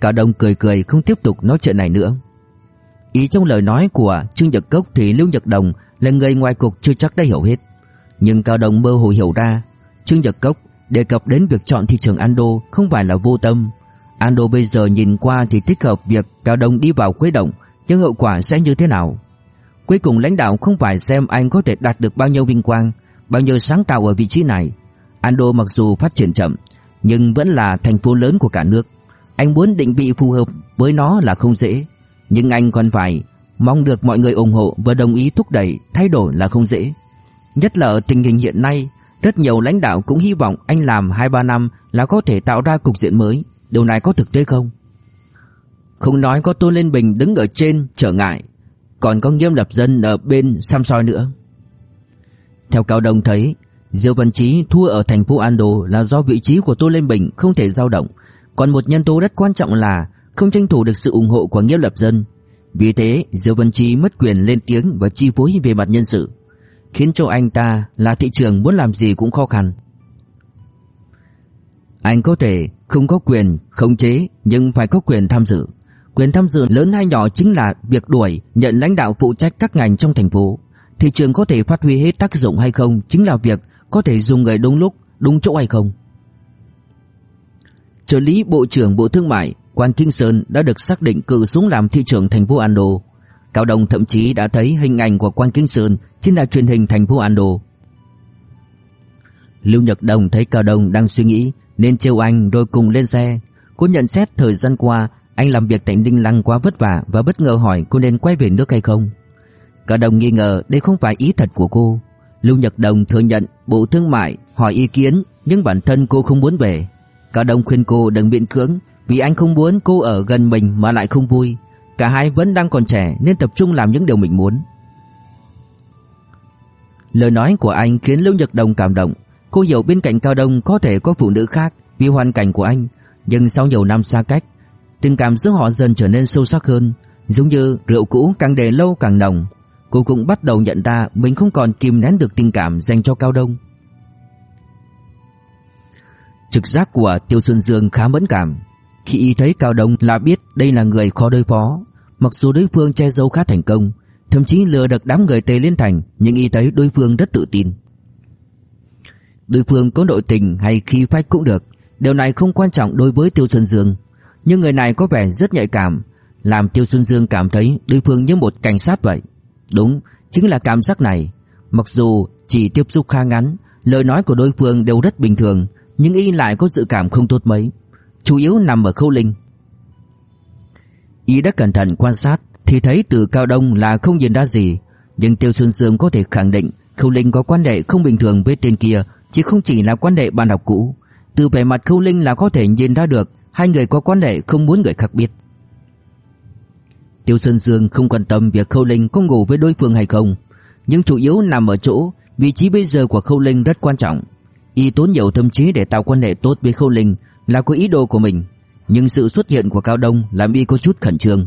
Cả đồng cười cười không tiếp tục nói chuyện này nữa Ý trong lời nói của Trương Nhật Cốc thì Lưu Nhật Đồng là người ngoài cuộc chưa chắc đã hiểu hết Nhưng Cao Đồng mơ hồ hiểu ra Trương Nhật Cốc đề cập đến việc chọn thị trường Ando không phải là vô tâm Ando bây giờ nhìn qua thì thích hợp việc Cao Đồng đi vào khuấy động Nhưng hậu quả sẽ như thế nào Cuối cùng lãnh đạo không phải xem anh có thể đạt được bao nhiêu vinh quang bao nhiêu sáng tạo ở vị trí này. Ando mặc dù phát triển chậm, nhưng vẫn là thành phố lớn của cả nước. Anh muốn định vị phù hợp với nó là không dễ, nhưng anh còn phải Mong được mọi người ủng hộ và đồng ý thúc đẩy Thay đổi là không dễ. Nhất là ở tình hình hiện nay, Rất nhiều lãnh đạo cũng hy vọng anh làm 2-3 năm Là có thể tạo ra cục diện mới. Điều này có thực tế không? Không nói có Tô Lên Bình đứng ở trên trở ngại, Còn có nghiêm lập dân ở bên xăm soi nữa. Theo Cao Đông thấy, Diêu Văn Chí thua ở thành phố Ando là do vị trí của Tô Lên Bình không thể dao động. Còn một nhân tố rất quan trọng là không tranh thủ được sự ủng hộ của nghĩa lập dân. Vì thế Diêu Văn Chí mất quyền lên tiếng và chi phối về mặt nhân sự Khiến cho anh ta là thị trường muốn làm gì cũng khó khăn. Anh có thể không có quyền khống chế nhưng phải có quyền tham dự. Quyền tham dự lớn hay nhỏ chính là việc đuổi nhận lãnh đạo phụ trách các ngành trong thành phố. Thị trường có thể phát huy hết tác dụng hay không chính là việc có thể dùng người đúng lúc, đúng chỗ hay không. Trợ lý Bộ trưởng Bộ Thương mại Quan Kinh Sơn đã được xác định cử xuống làm thị trưởng thành phố Ando. Cao Đông thậm chí đã thấy hình ảnh của Quan Kinh Sơn trên đài truyền hình thành phố Ando. Lưu Nhật Đồng thấy Cao Đông đang suy nghĩ nên trêu anh rồi cùng lên xe. Cô nhận xét thời gian qua anh làm việc tại Ninh Lăng quá vất vả và bất ngờ hỏi cô nên quay về nước hay không. Cao Đông nghi ngờ đây không phải ý thật của cô. Lưu Nhật Đồng thừa nhận Bộ Thương mại, hỏi ý kiến nhưng bản thân cô không muốn về. Cao Đông khuyên cô đừng biện cưỡng vì anh không muốn cô ở gần mình mà lại không vui. Cả hai vẫn đang còn trẻ nên tập trung làm những điều mình muốn. Lời nói của anh khiến Lưu Nhật Đồng cảm động. Cô hiểu bên cạnh Cao Đông có thể có phụ nữ khác vì hoàn cảnh của anh. Nhưng sau nhiều năm xa cách, tình cảm giữa họ dần trở nên sâu sắc hơn. Giống như rượu cũ càng để lâu càng nồng. Cô cũng bắt đầu nhận ra mình không còn kìm nén được tình cảm dành cho Cao Đông. Trực giác của Tiêu Xuân Dương khá mẫn cảm. Khi y thấy Cao Đông là biết đây là người khó đối phó. Mặc dù đối phương che giấu khá thành công, thậm chí lừa được đám người Tề Liên Thành, nhưng y thấy đối phương rất tự tin. Đối phương có nội tình hay khi phách cũng được, điều này không quan trọng đối với Tiêu Xuân Dương. Nhưng người này có vẻ rất nhạy cảm, làm Tiêu Xuân Dương cảm thấy đối phương như một cảnh sát vậy. Đúng, chính là cảm giác này. Mặc dù chỉ tiếp xúc khá ngắn, lời nói của đối phương đều rất bình thường, nhưng y lại có dự cảm không tốt mấy. Chủ yếu nằm ở khâu linh. Y đã cẩn thận quan sát thì thấy từ cao đông là không nhìn ra gì, nhưng Tiêu Xuân Dương có thể khẳng định Khâu Linh có quan hệ không bình thường với tên kia, chỉ không chỉ là quan hệ bạn học cũ. Từ vẻ mặt Khâu Linh là có thể nhìn ra được hai người có quan hệ không muốn người khác biết. Tiêu Xuân Dương không quan tâm việc Khâu Linh có ngủ với đối phương hay không, nhưng chủ yếu nằm ở chỗ vị trí bây giờ của Khâu Linh rất quan trọng. Y tốn nhiều tâm trí để tạo quan hệ tốt với Khâu Linh là có ý đồ của mình, nhưng sự xuất hiện của Cao Đông làm Y có chút khẩn trương.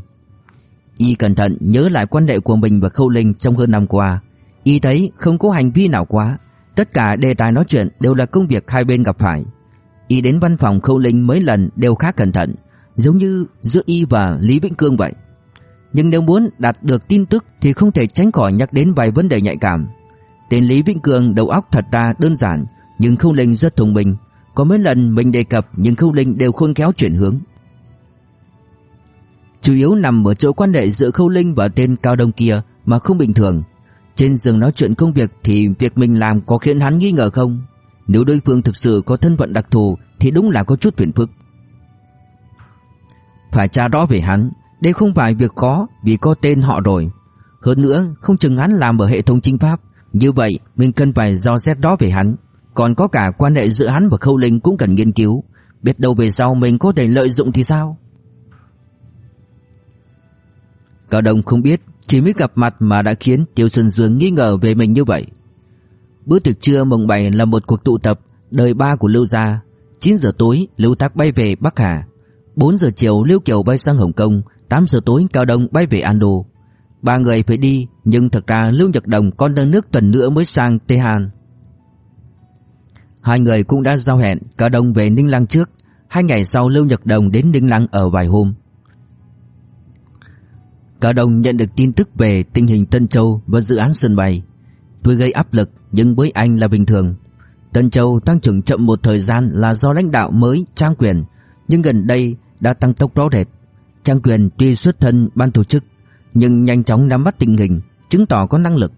Y cẩn thận nhớ lại quan hệ của mình và Khâu Linh trong hơn năm qua, Y thấy không có hành vi nào quá, tất cả đề tài nói chuyện đều là công việc hai bên gặp phải. Y đến văn phòng Khâu Linh mấy lần đều khá cẩn thận, giống như giữa Y và Lý Vĩnh Cương vậy. Nhưng nếu muốn đạt được tin tức thì không thể tránh khỏi nhắc đến vài vấn đề nhạy cảm. Tên Lý Vĩnh Cương đầu óc thật ra đơn giản, nhưng Khâu Linh rất thông minh. Có mấy lần mình đề cập nhưng Khâu Linh đều khôn khéo chuyển hướng. Chủ yếu nằm ở chỗ quan hệ giữa Khâu Linh và tên Cao Đông kia mà không bình thường. Trên giường nói chuyện công việc thì việc mình làm có khiến hắn nghi ngờ không? Nếu đối phương thực sự có thân phận đặc thù thì đúng là có chút phiền phức. Phải tra rõ về hắn, đây không phải việc khó vì có tên họ rồi. Hơn nữa, không chừng hắn làm ở hệ thống chính pháp, như vậy mình cần phải do xét đó về hắn. Còn có cả quan hệ giữa hắn và Khâu Linh cũng cần nghiên cứu, biết đâu về sau mình có thể lợi dụng thì sao? Cao Đông không biết chỉ mới gặp mặt mà đã khiến Tiêu Xuân Dương nghi ngờ về mình như vậy. Bữa tiệc trưa mùng 7 là một cuộc tụ tập đời ba của Lưu gia. 9 giờ tối Lưu Thác bay về Bắc Hà. 4 giờ chiều Lưu Kiều bay sang Hồng Kông. 8 giờ tối Cao Đông bay về Ando. Ba người phải đi nhưng thật ra Lưu Nhật Đồng còn đang nước tuần nữa mới sang Tây Hàn. Hai người cũng đã giao hẹn Cả Đông về Ninh Lăng trước. Hai ngày sau Lưu Nhật Đồng đến Ninh Lăng ở vài hôm. Cả Đông nhận được tin tức về tình hình Tân Châu và dự án sân bay. Tuy gây áp lực nhưng với anh là bình thường. Tân Châu tăng trưởng chậm một thời gian là do lãnh đạo mới trang quyền, nhưng gần đây đã tăng tốc rõ rệt. Trang quyền tuy xuất thân ban tổ chức, nhưng nhanh chóng nắm bắt tình hình, chứng tỏ có năng lực.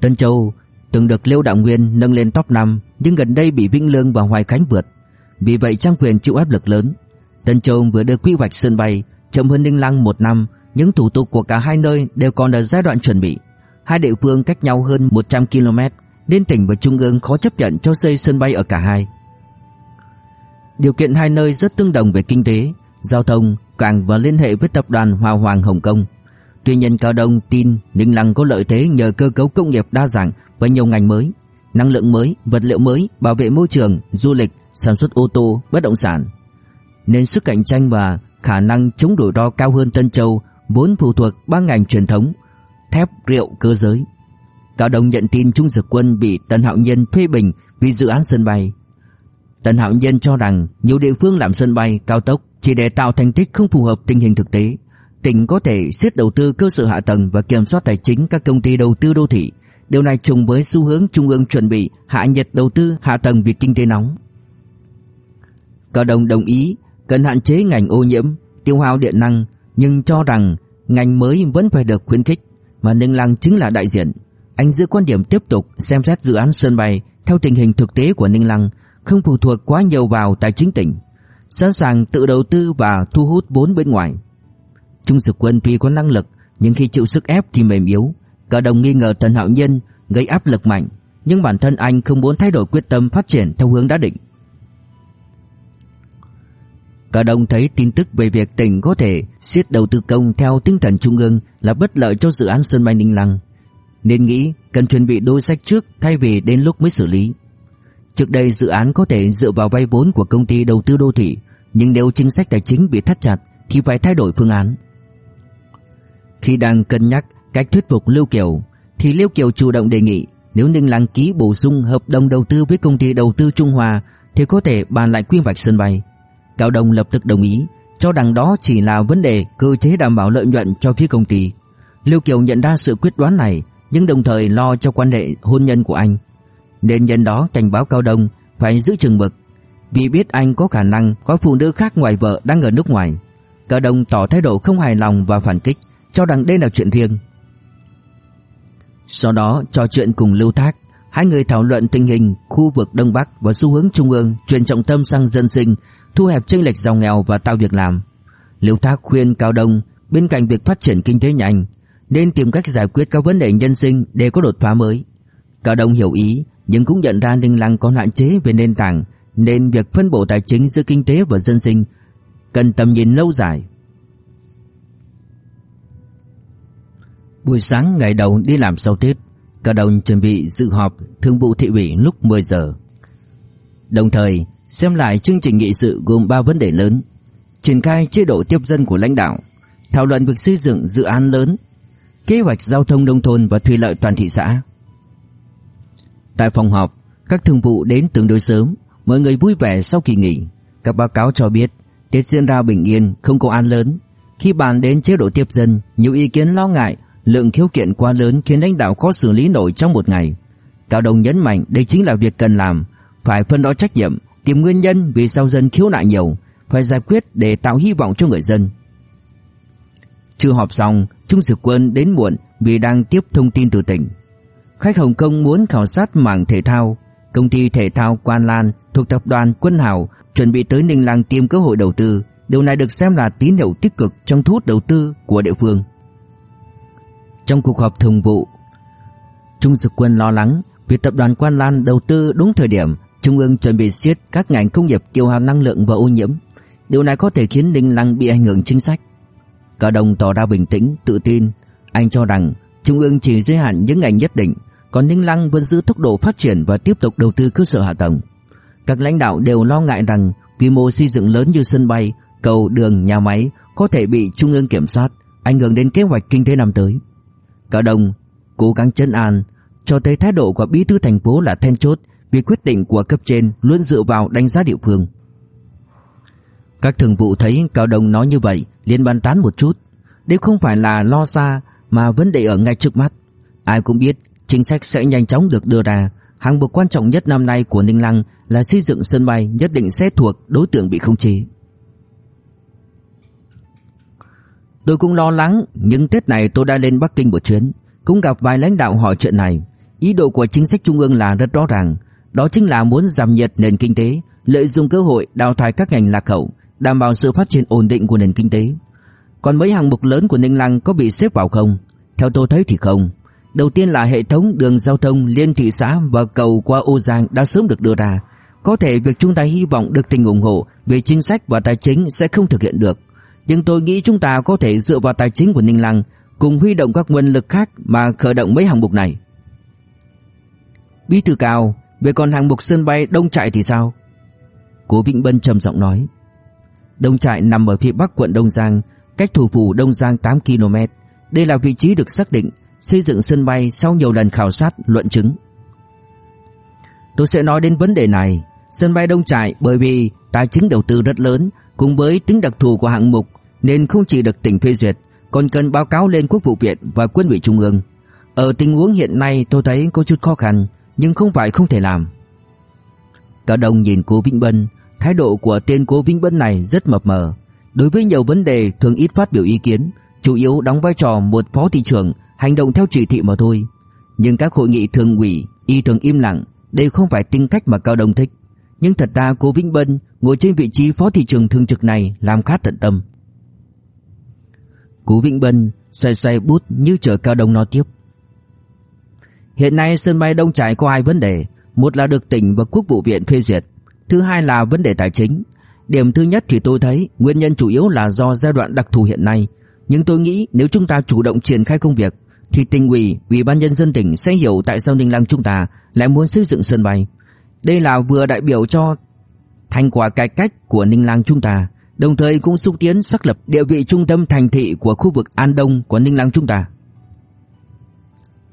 Tân Châu từng được Liêu Đạo Nguyên nâng lên top 5, nhưng gần đây bị Vĩnh Lương và Hoài Khánh vượt. Vì vậy trang quyền chịu áp lực lớn. Tân Châu vừa được quy hoạch sân bay, chậm hơn Ninh Lăng một năm những thủ tục của cả hai nơi đều còn ở giai đoạn chuẩn bị. Hai địa phương cách nhau hơn 100 km, nên tỉnh và trung ương khó chấp nhận cho xây sân bay ở cả hai. Điều kiện hai nơi rất tương đồng về kinh tế, giao thông, cảng và liên hệ với tập đoàn Hoa Hoàng Hồng Kông. Tuy nhiên Cao Đông tin Ninh Lăng có lợi thế nhờ cơ cấu công nghiệp đa dạng và nhiều ngành mới, năng lượng mới, vật liệu mới, bảo vệ môi trường, du lịch, sản xuất ô tô, bất động sản. Nên sức cạnh tranh và khả năng chống rủi ro cao hơn Tân Châu vốn phụ thuộc ba ngành truyền thống, thép, rượu, cơ giới. Cao Đông nhận tin Trung Dực Quân bị Tân Hạo Nhân phê bình vì dự án sân bay. Tân Hạo Nhân cho rằng nhiều địa phương làm sân bay cao tốc chỉ để tạo thành tích không phù hợp tình hình thực tế. Tỉnh có thể siết đầu tư cơ sở hạ tầng và kiểm soát tài chính các công ty đầu tư đô thị. Điều này trùng với xu hướng trung ương chuẩn bị hạ nhiệt đầu tư hạ tầng vì kinh tế nóng. Cao Đông đồng ý cần hạn chế ngành ô nhiễm, tiêu hao điện năng nhưng cho rằng ngành mới vẫn phải được khuyến khích mà Ninh Lăng chính là đại diện. Anh giữ quan điểm tiếp tục xem xét dự án sân bay theo tình hình thực tế của Ninh Lăng, không phụ thuộc quá nhiều vào tài chính tỉnh, sẵn sàng tự đầu tư và thu hút vốn bên ngoài. Trung sự Quân tuy có năng lực nhưng khi chịu sức ép thì mềm yếu, cả đồng nghi ngờ Tần Hạo Nhân gây áp lực mạnh, nhưng bản thân anh không muốn thay đổi quyết tâm phát triển theo hướng đã định. Cả đồng thấy tin tức về việc tỉnh có thể siết đầu tư công theo tinh thần trung ương là bất lợi cho dự án sân bay Ninh Lăng, nên nghĩ cần chuẩn bị đôi sách trước thay vì đến lúc mới xử lý. Trước đây dự án có thể dựa vào vay vốn của công ty đầu tư đô thị, nhưng nếu chính sách tài chính bị thắt chặt thì phải thay đổi phương án. Khi đang cân nhắc cách thuyết phục Lưu Kiều, thì Lưu Kiều chủ động đề nghị nếu Ninh Lăng ký bổ sung hợp đồng đầu tư với công ty đầu tư Trung Hoa thì có thể bàn lại quy hoạch sân bay. Cao Đông lập tức đồng ý, cho rằng đó chỉ là vấn đề cơ chế đảm bảo lợi nhuận cho phía công ty. Lưu Kiều nhận ra sự quyết đoán này, nhưng đồng thời lo cho quan hệ hôn nhân của anh. Nên nhân đó cảnh báo Cao Đông phải giữ chừng mực, vì biết anh có khả năng có phụ nữ khác ngoài vợ đang ở nước ngoài. Cao Đông tỏ thái độ không hài lòng và phản kích, cho rằng đây là chuyện riêng. Sau đó trò chuyện cùng Lưu Thác, hai người thảo luận tình hình khu vực Đông Bắc và xu hướng trung ương chuyển trọng tâm sang dân sinh, thu hẹp chênh lệch giàu nghèo và tạo việc làm. Lưu Thác khuyên Cao Đông bên cạnh việc phát triển kinh tế nhanh nên tìm cách giải quyết các vấn đề nhân sinh để có đột phá mới. Cao Đông hiểu ý nhưng cũng nhận ra Ninh Lăng có hạn chế về nền tảng nên việc phân bổ tài chính giữa kinh tế và dân sinh cần tầm nhìn lâu dài. Buổi sáng ngày đầu đi làm sau Tết, cả đồng chuẩn bị dự họp thương vụ thị ủy lúc 10 giờ. Đồng thời, xem lại chương trình nghị sự gồm 3 vấn đề lớn: triển khai chế độ tiếp dân của lãnh đạo, thảo luận việc xây dựng dự án lớn, kế hoạch giao thông nông thôn và thủy lợi toàn thị xã. Tại phòng họp, các thương vụ đến tương đối sớm, mọi người vui vẻ sau kỳ nghỉ. Các báo cáo cho biết, Tết diễn ra bình yên, không có án lớn. Khi bàn đến chế độ tiếp dân, nhiều ý kiến lo ngại lượng khiếu kiện quá lớn khiến lãnh đạo khó xử lý nổi trong một ngày. Cao Đông nhấn mạnh đây chính là việc cần làm, phải phân rõ trách nhiệm, tìm nguyên nhân vì sao dân khiếu nại nhiều, phải giải quyết để tạo hy vọng cho người dân. Chưa họp xong, Trung Dực Quân đến muộn vì đang tiếp thông tin từ tỉnh. Khách Hồng Kông muốn khảo sát mảng thể thao, công ty thể thao Quan Lan thuộc tập đoàn Quân Hào chuẩn bị tới Ninh Lăng tìm cơ hội đầu tư, điều này được xem là tín hiệu tích cực trong thu hút đầu tư của địa phương. Trong cuộc họp thường vụ, Trung Dực Quân lo lắng việc tập đoàn Quan Lan đầu tư đúng thời điểm, Trung ương chuẩn bị siết các ngành công nghiệp tiêu hao năng lượng và ô nhiễm. Điều này có thể khiến Ninh Lăng bị ảnh hưởng chính sách. Cao Đông tỏ ra bình tĩnh, tự tin. Anh cho rằng Trung ương chỉ giới hạn những ngành nhất định, còn Ninh Lăng vẫn giữ tốc độ phát triển và tiếp tục đầu tư cơ sở hạ tầng. Các lãnh đạo đều lo ngại rằng quy mô xây dựng lớn như sân bay, cầu, đường, nhà máy có thể bị Trung ương kiểm soát, ảnh hưởng đến kế hoạch kinh tế năm tới. Cao Đông cố gắng chấn an, cho thấy thái độ của bí thư thành phố là then chốt vì quyết định của cấp trên luôn dựa vào đánh giá địa phương. Các thường vụ thấy Cao Đông nói như vậy liền bàn tán một chút. Đây không phải là lo xa mà vấn đề ở ngay trước mắt. Ai cũng biết chính sách sẽ nhanh chóng được đưa ra. Hàng mục quan trọng nhất năm nay của Ninh Lăng là xây dựng sân bay nhất định sẽ thuộc đối tượng bị khống chế. Tôi cũng lo lắng, nhưng Tết này tôi đã lên Bắc Kinh một chuyến, cũng gặp vài lãnh đạo hỏi chuyện này. Ý đồ của chính sách trung ương là rất rõ ràng, đó chính là muốn giảm nhiệt nền kinh tế, lợi dụng cơ hội đào thải các ngành lạc hậu, đảm bảo sự phát triển ổn định của nền kinh tế. Còn mấy hạng mục lớn của Ninh Lăng có bị xếp vào không? Theo tôi thấy thì không. Đầu tiên là hệ thống đường giao thông liên thị xã và cầu qua Ô Giang đã sớm được đưa ra. Có thể việc chúng ta hy vọng được tình ủng hộ về chính sách và tài chính sẽ không thực hiện được. Nhưng tôi nghĩ chúng ta có thể dựa vào tài chính của Ninh Lăng cùng huy động các nguồn lực khác mà khởi động mấy hạng mục này. Bí thư cao, về còn hạng mục sân bay Đông Trại thì sao? Cố Vĩnh Bân trầm giọng nói. Đông Trại nằm ở phía bắc quận Đông Giang, cách thủ phủ Đông Giang 8 km. Đây là vị trí được xác định xây dựng sân bay sau nhiều lần khảo sát, luận chứng. Tôi sẽ nói đến vấn đề này. Sân bay Đông Trại bởi vì tài chính đầu tư rất lớn cùng với tính đặc thù của hạng mục nên không chỉ được tỉnh phê duyệt còn cần báo cáo lên Quốc vụ viện và Quân ủy Trung ương. Ở tình huống hiện nay tôi thấy có chút khó khăn nhưng không phải không thể làm. Cả đồng nhìn cố Vĩnh Bân, thái độ của tên cố Vĩnh Bân này rất mập mờ. Đối với nhiều vấn đề thường ít phát biểu ý kiến, chủ yếu đóng vai trò một phó thị trưởng, hành động theo chỉ thị mà thôi. Nhưng các hội nghị thường ủy, y thường im lặng, đây không phải tính cách mà Cao Đông thích. Nhưng thật ra cố Vĩnh Bân ngồi trên vị trí phó thị trưởng thường trực này làm khá tận tâm cú Vĩnh Bân xoay xoay bút như chờ Cao Đông nói tiếp. Hiện nay sân bay Đông Trải có hai vấn đề, một là được tỉnh và quốc vụ viện phê duyệt, thứ hai là vấn đề tài chính. Điểm thứ nhất thì tôi thấy nguyên nhân chủ yếu là do giai đoạn đặc thù hiện nay, nhưng tôi nghĩ nếu chúng ta chủ động triển khai công việc thì tỉnh ủy, ủy ban nhân dân tỉnh sẽ hiểu tại sao Ninh Lăng chúng ta lại muốn xây dựng sân bay. Đây là vừa đại biểu cho thành quả cải cách của Ninh Lăng chúng ta, đồng thời cũng xúc tiến xác lập địa vị trung tâm thành thị của khu vực An Đông của Ninh Lăng chúng ta.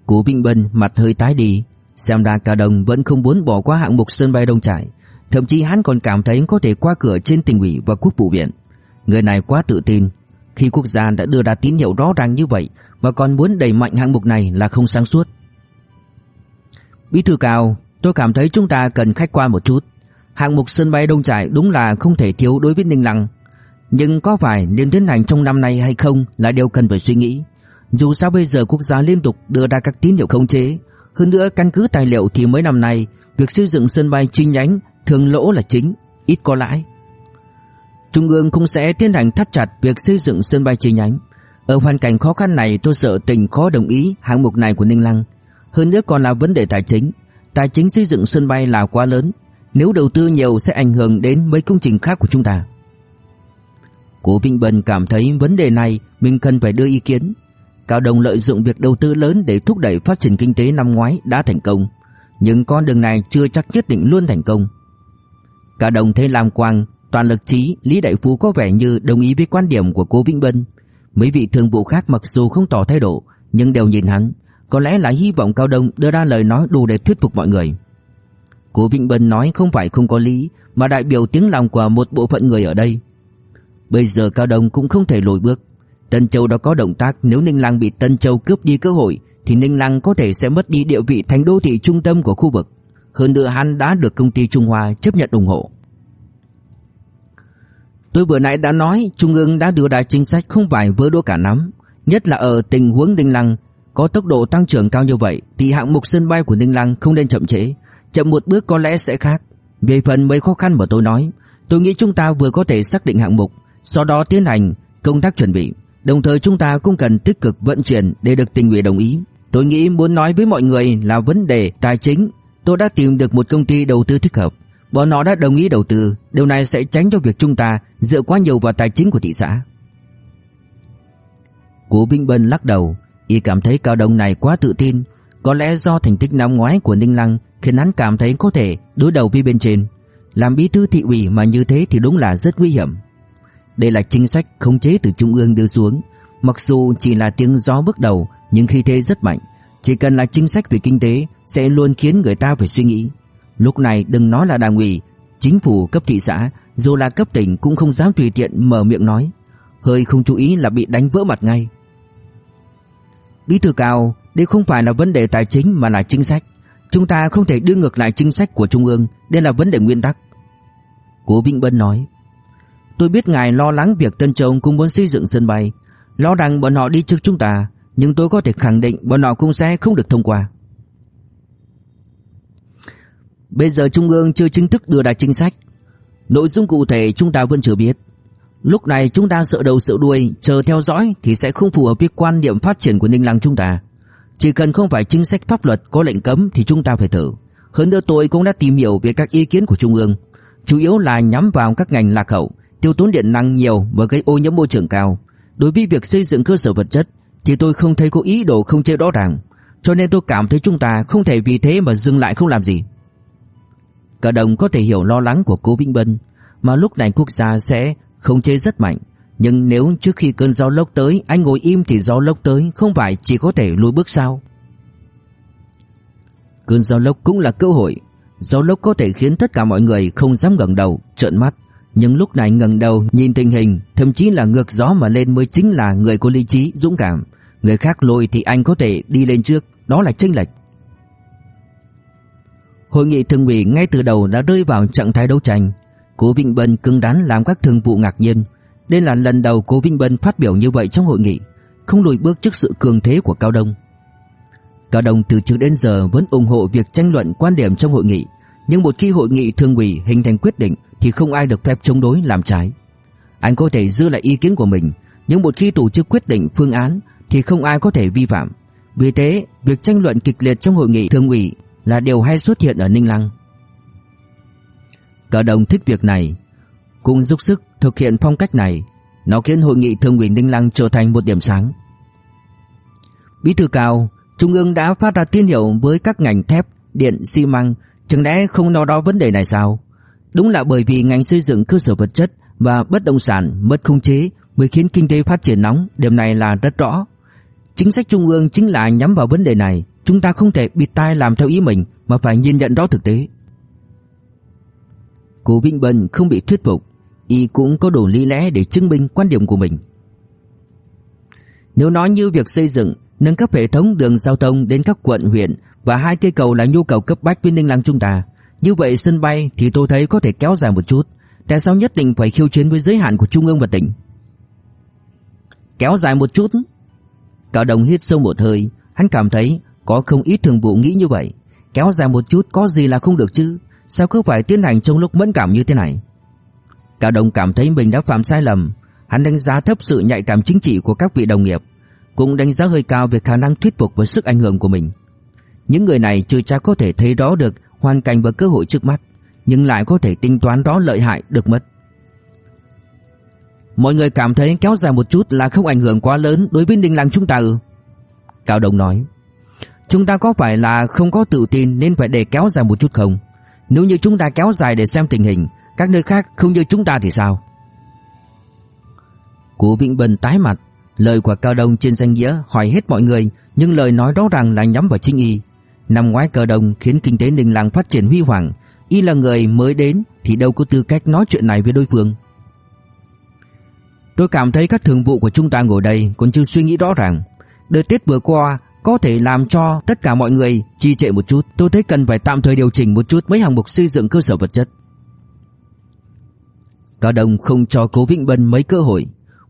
Cố Vĩnh Bân mặt hơi tái đi, xem ra Cao đồng vẫn không muốn bỏ qua hạng mục sân bay Đông Trải, thậm chí hắn còn cảm thấy có thể qua cửa trên tỉnh ủy và quốc vụ viện. Người này quá tự tin, khi quốc gia đã đưa ra tín hiệu rõ ràng như vậy mà còn muốn đẩy mạnh hạng mục này là không sáng suốt. Bí thư cao, tôi cảm thấy chúng ta cần khách quan một chút. Hạng mục sân bay Đông Trải đúng là không thể thiếu đối với Ninh Lăng, nhưng có phải nên tiến hành trong năm nay hay không là điều cần phải suy nghĩ. Dù sao bây giờ quốc gia liên tục đưa ra các tín hiệu khống chế, hơn nữa căn cứ tài liệu thì mấy năm nay việc xây dựng sân bay chi nhánh thường lỗ là chính, ít có lãi. Trung ương cũng sẽ tiến hành thắt chặt việc xây dựng sân bay chi nhánh. Ở hoàn cảnh khó khăn này tôi sợ tỉnh khó đồng ý hạng mục này của Ninh Lăng. Hơn nữa còn là vấn đề tài chính. Tài chính xây dựng sân bay là quá lớn. Nếu đầu tư nhiều sẽ ảnh hưởng đến mấy công trình khác của chúng ta. Cố Vinh Bân cảm thấy vấn đề này mình cần phải đưa ý kiến. Cao Đồng lợi dụng việc đầu tư lớn để thúc đẩy phát triển kinh tế năm ngoái đã thành công, nhưng con đường này chưa chắc nhất định luôn thành công. Cao Đồng thấy Lam Quang, Toàn Lực Trí, Lý Đại Phú có vẻ như đồng ý với quan điểm của Cố Vĩnh Bân. Mấy vị thường vụ khác mặc dù không tỏ thái độ, nhưng đều nhìn hắn, có lẽ là hy vọng Cao Đông đưa ra lời nói đủ để thuyết phục mọi người. Cố Vĩnh Bân nói không phải không có lý, mà đại biểu tiếng lòng của một bộ phận người ở đây. Bây giờ Cao Đông cũng không thể lùi bước. Tân Châu đã có động tác nếu Ninh Lăng bị Tân Châu cướp đi cơ hội thì Ninh Lăng có thể sẽ mất đi địa vị thành đô thị trung tâm của khu vực. Hơn nữa hắn đã được công ty Trung Hoa chấp nhận ủng hộ. Tôi vừa nãy đã nói Trung ương đã đưa ra chính sách không phải vỡ đũa cả nắm, nhất là ở tình huống Ninh Lăng có tốc độ tăng trưởng cao như vậy thì hạng mục sân bay của Ninh Lăng không nên chậm trễ, chậm một bước có lẽ sẽ khác. Về phần mấy khó khăn mà tôi nói, tôi nghĩ chúng ta vừa có thể xác định hạng mục, sau đó tiến hành công tác chuẩn bị. Đồng thời chúng ta cũng cần tích cực vận chuyển để được tình ủy đồng ý. Tôi nghĩ muốn nói với mọi người là vấn đề tài chính. Tôi đã tìm được một công ty đầu tư thích hợp. Bọn họ đã đồng ý đầu tư. Điều này sẽ tránh cho việc chúng ta dựa quá nhiều vào tài chính của thị xã. Cố Vinh Bân lắc đầu. Y cảm thấy cao đồng này quá tự tin. Có lẽ do thành tích năm ngoái của Ninh Lăng khiến hắn cảm thấy có thể đối đầu với bên trên. Làm bí thư thị ủy mà như thế thì đúng là rất nguy hiểm. Đây là chính sách khống chế từ trung ương đưa xuống, mặc dù chỉ là tiếng gió bước đầu nhưng khi thế rất mạnh, chỉ cần là chính sách về kinh tế sẽ luôn khiến người ta phải suy nghĩ. Lúc này đừng nói là đảng ủy, chính phủ cấp thị xã, dù là cấp tỉnh cũng không dám tùy tiện mở miệng nói, hơi không chú ý là bị đánh vỡ mặt ngay. Bí thư cao, đây không phải là vấn đề tài chính mà là chính sách. Chúng ta không thể đưa ngược lại chính sách của Trung ương, đây là vấn đề nguyên tắc. Cố Vĩnh Bân nói, Tôi biết ngài lo lắng việc Tân Châu cũng muốn xây dựng sân bay, lo rằng bọn họ đi trước chúng ta, nhưng tôi có thể khẳng định bọn họ cũng sẽ không được thông qua. Bây giờ Trung ương chưa chính thức đưa ra chính sách, nội dung cụ thể chúng ta vẫn chưa biết. Lúc này chúng ta sợ đầu sợ đuôi, chờ theo dõi thì sẽ không phù hợp với quan điểm phát triển của Ninh Lăng chúng ta. Chỉ cần không phải chính sách pháp luật có lệnh cấm thì chúng ta phải thử. Hơn nữa tôi cũng đã tìm hiểu về các ý kiến của Trung ương, chủ yếu là nhắm vào các ngành lạc hậu, tiêu tốn điện năng nhiều và gây ô nhiễm môi trường cao. Đối với việc xây dựng cơ sở vật chất thì tôi không thấy có ý đồ không chế rõ ràng, cho nên tôi cảm thấy chúng ta không thể vì thế mà dừng lại không làm gì. Cả đồng có thể hiểu lo lắng của cố Vĩnh Bân, mà lúc này quốc gia sẽ không chế rất mạnh. Nhưng nếu trước khi cơn gió lốc tới anh ngồi im thì gió lốc tới không phải chỉ có thể lùi bước sao? Cơn gió lốc cũng là cơ hội. Gió lốc có thể khiến tất cả mọi người không dám ngẩng đầu, trợn mắt. Nhưng lúc này ngẩng đầu nhìn tình hình, thậm chí là ngược gió mà lên mới chính là người có lý trí, dũng cảm. Người khác lùi thì anh có thể đi lên trước, đó là chênh lệch. Hội nghị thường ủy ngay từ đầu đã rơi vào trạng thái đấu tranh. Cố vịnh Bân cứng đắn làm các thường vụ ngạc nhiên. Đây là lần đầu Cố Vĩnh Bân phát biểu như vậy trong hội nghị, không lùi bước trước sự cường thế của Cao Đông. Cao Đông từ trước đến giờ vẫn ủng hộ việc tranh luận quan điểm trong hội nghị, nhưng một khi hội nghị thường ủy hình thành quyết định thì không ai được phép chống đối làm trái. Anh có thể giữ lại ý kiến của mình, nhưng một khi tổ chức quyết định phương án thì không ai có thể vi phạm. Vì thế, việc tranh luận kịch liệt trong hội nghị thường ủy là điều hay xuất hiện ở Ninh Lăng. cao đông thích việc này, cũng giúp sức thực hiện phong cách này, nó khiến hội nghị thường ủy Ninh Lăng trở thành một điểm sáng. Bí thư cao, Trung ương đã phát ra tín hiệu với các ngành thép, điện, xi măng, chẳng lẽ không nói đó vấn đề này sao? Đúng là bởi vì ngành xây dựng cơ sở vật chất và bất động sản mất khống chế mới khiến kinh tế phát triển nóng, điểm này là rất rõ. Chính sách trung ương chính là nhắm vào vấn đề này, chúng ta không thể bịt tai làm theo ý mình mà phải nhìn nhận rõ thực tế. Cố Vĩnh Bân không bị thuyết phục, y cũng có đủ lý lẽ để chứng minh quan điểm của mình. Nếu nói như việc xây dựng, nâng cấp hệ thống đường giao thông đến các quận huyện và hai cây cầu là nhu cầu cấp bách với Ninh Lăng chúng ta, như vậy sân bay thì tôi thấy có thể kéo dài một chút, tại sao nhất định phải khiêu chiến với giới hạn của trung ương và tỉnh? Kéo dài một chút? Cao Đồng hít sâu một hơi, hắn cảm thấy có không ít thường vụ nghĩ như vậy, kéo dài một chút có gì là không được chứ? Sao cứ phải tiến hành trong lúc mẫn cảm như thế này Cao Đông cảm thấy mình đã phạm sai lầm. Hắn đánh giá thấp sự nhạy cảm chính trị của các vị đồng nghiệp, Cũng đánh giá hơi cao về khả năng thuyết phục và sức ảnh hưởng của mình. Những người này chưa chắc có thể thấy rõ được hoàn cảnh và cơ hội trước mắt, Nhưng lại có thể tính toán rõ lợi hại được mất. Mọi người cảm thấy kéo dài một chút là không ảnh hưởng quá lớn đối với đình làng chúng ta ư? Cao Đông nói. Chúng ta có phải là không có tự tin nên phải để kéo dài một chút không? Nếu như chúng ta kéo dài để xem tình hình các nơi khác không như chúng ta thì sao Cụ Vĩnh Bân tái mặt, Lời của Cao Đông trên danh nghĩa hỏi hết mọi người, Nhưng lời nói rõ ràng là nhắm vào chính y Năm ngoái Cao Đông khiến kinh tế Ninh Lăng phát triển huy hoàng, Y là người mới đến Thì đâu có tư cách nói chuyện này với đối phương Tôi cảm thấy các thường vụ của chúng ta ngồi đây Còn chưa suy nghĩ rõ ràng Đợt Tết vừa qua có thể làm cho tất cả mọi người trì trệ một chút. Tôi thấy cần phải tạm thời điều chỉnh một chút mấy hạng mục xây dựng cơ sở vật chất. Cao Đông không cho Cố Vĩnh Bân mấy cơ hội.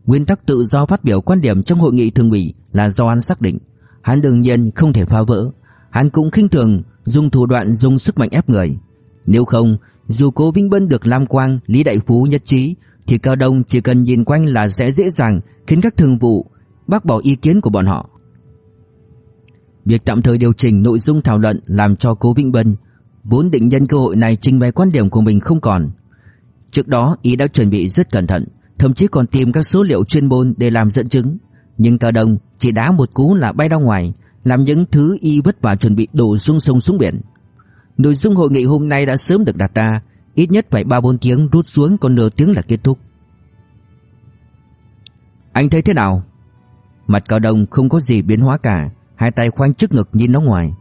Nguyên tắc tự do phát biểu quan điểm trong hội nghị thường ủy là do hắn xác định. Hắn đương nhiên không thể phá vỡ. Hắn cũng khinh thường dùng thủ đoạn dùng sức mạnh ép người. Nếu không, dù Cố Vĩnh Bân được Lam Quang, Lý Đại Phú nhất trí, thì Cao Đông chỉ cần nhìn quanh là sẽ dễ dàng khiến các thường vụ bác bỏ ý kiến của bọn họ. Việc tạm thời điều chỉnh nội dung thảo luận làm cho Cố Vĩnh Bân vốn định nhân cơ hội này trình bày quan điểm của mình không còn. Trước đó ý đã chuẩn bị rất cẩn thận, thậm chí còn tìm các số liệu chuyên môn để làm dẫn chứng, nhưng Cao Đông chỉ đá một cú là bay ra ngoài, làm những thứ y vất vả chuẩn bị đổ xuống sông xuống biển. Nội dung hội nghị hôm nay đã sớm được đặt ra, ít nhất phải 3-4 tiếng rút xuống còn nửa tiếng là kết thúc. Anh thấy thế nào? Mặt Cao Đông không có gì biến hóa cả, Hai tay khoanh trước ngực nhìn nó ngoài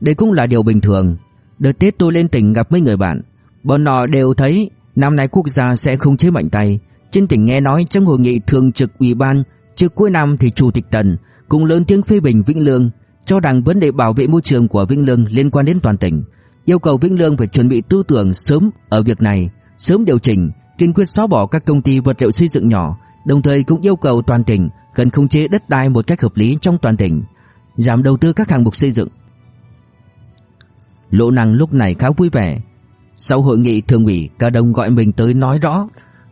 Đây cũng là điều bình thường Đợt Tết tôi lên tỉnh gặp mấy người bạn Bọn họ đều thấy Năm nay quốc gia sẽ không chế mạnh tay Trên tỉnh nghe nói trong hội nghị thường trực ủy ban Trước cuối năm thì Chủ tịch Tần cũng lớn tiếng phê bình Vĩnh Lương Cho rằng vấn đề bảo vệ môi trường của Vĩnh Lương liên quan đến toàn tỉnh Yêu cầu Vĩnh Lương phải chuẩn bị tư tưởng sớm ở việc này Sớm điều chỉnh Kiên quyết xóa bỏ các công ty vật liệu xây dựng nhỏ Đồng thời cũng yêu cầu toàn tỉnh cần khống chế đất đai một cách hợp lý trong toàn tỉnh, giảm đầu tư các hạng mục xây dựng. Lỗ Năng lúc này khá vui vẻ. Sau hội nghị thường ủy, Cao Đông gọi mình tới nói rõ,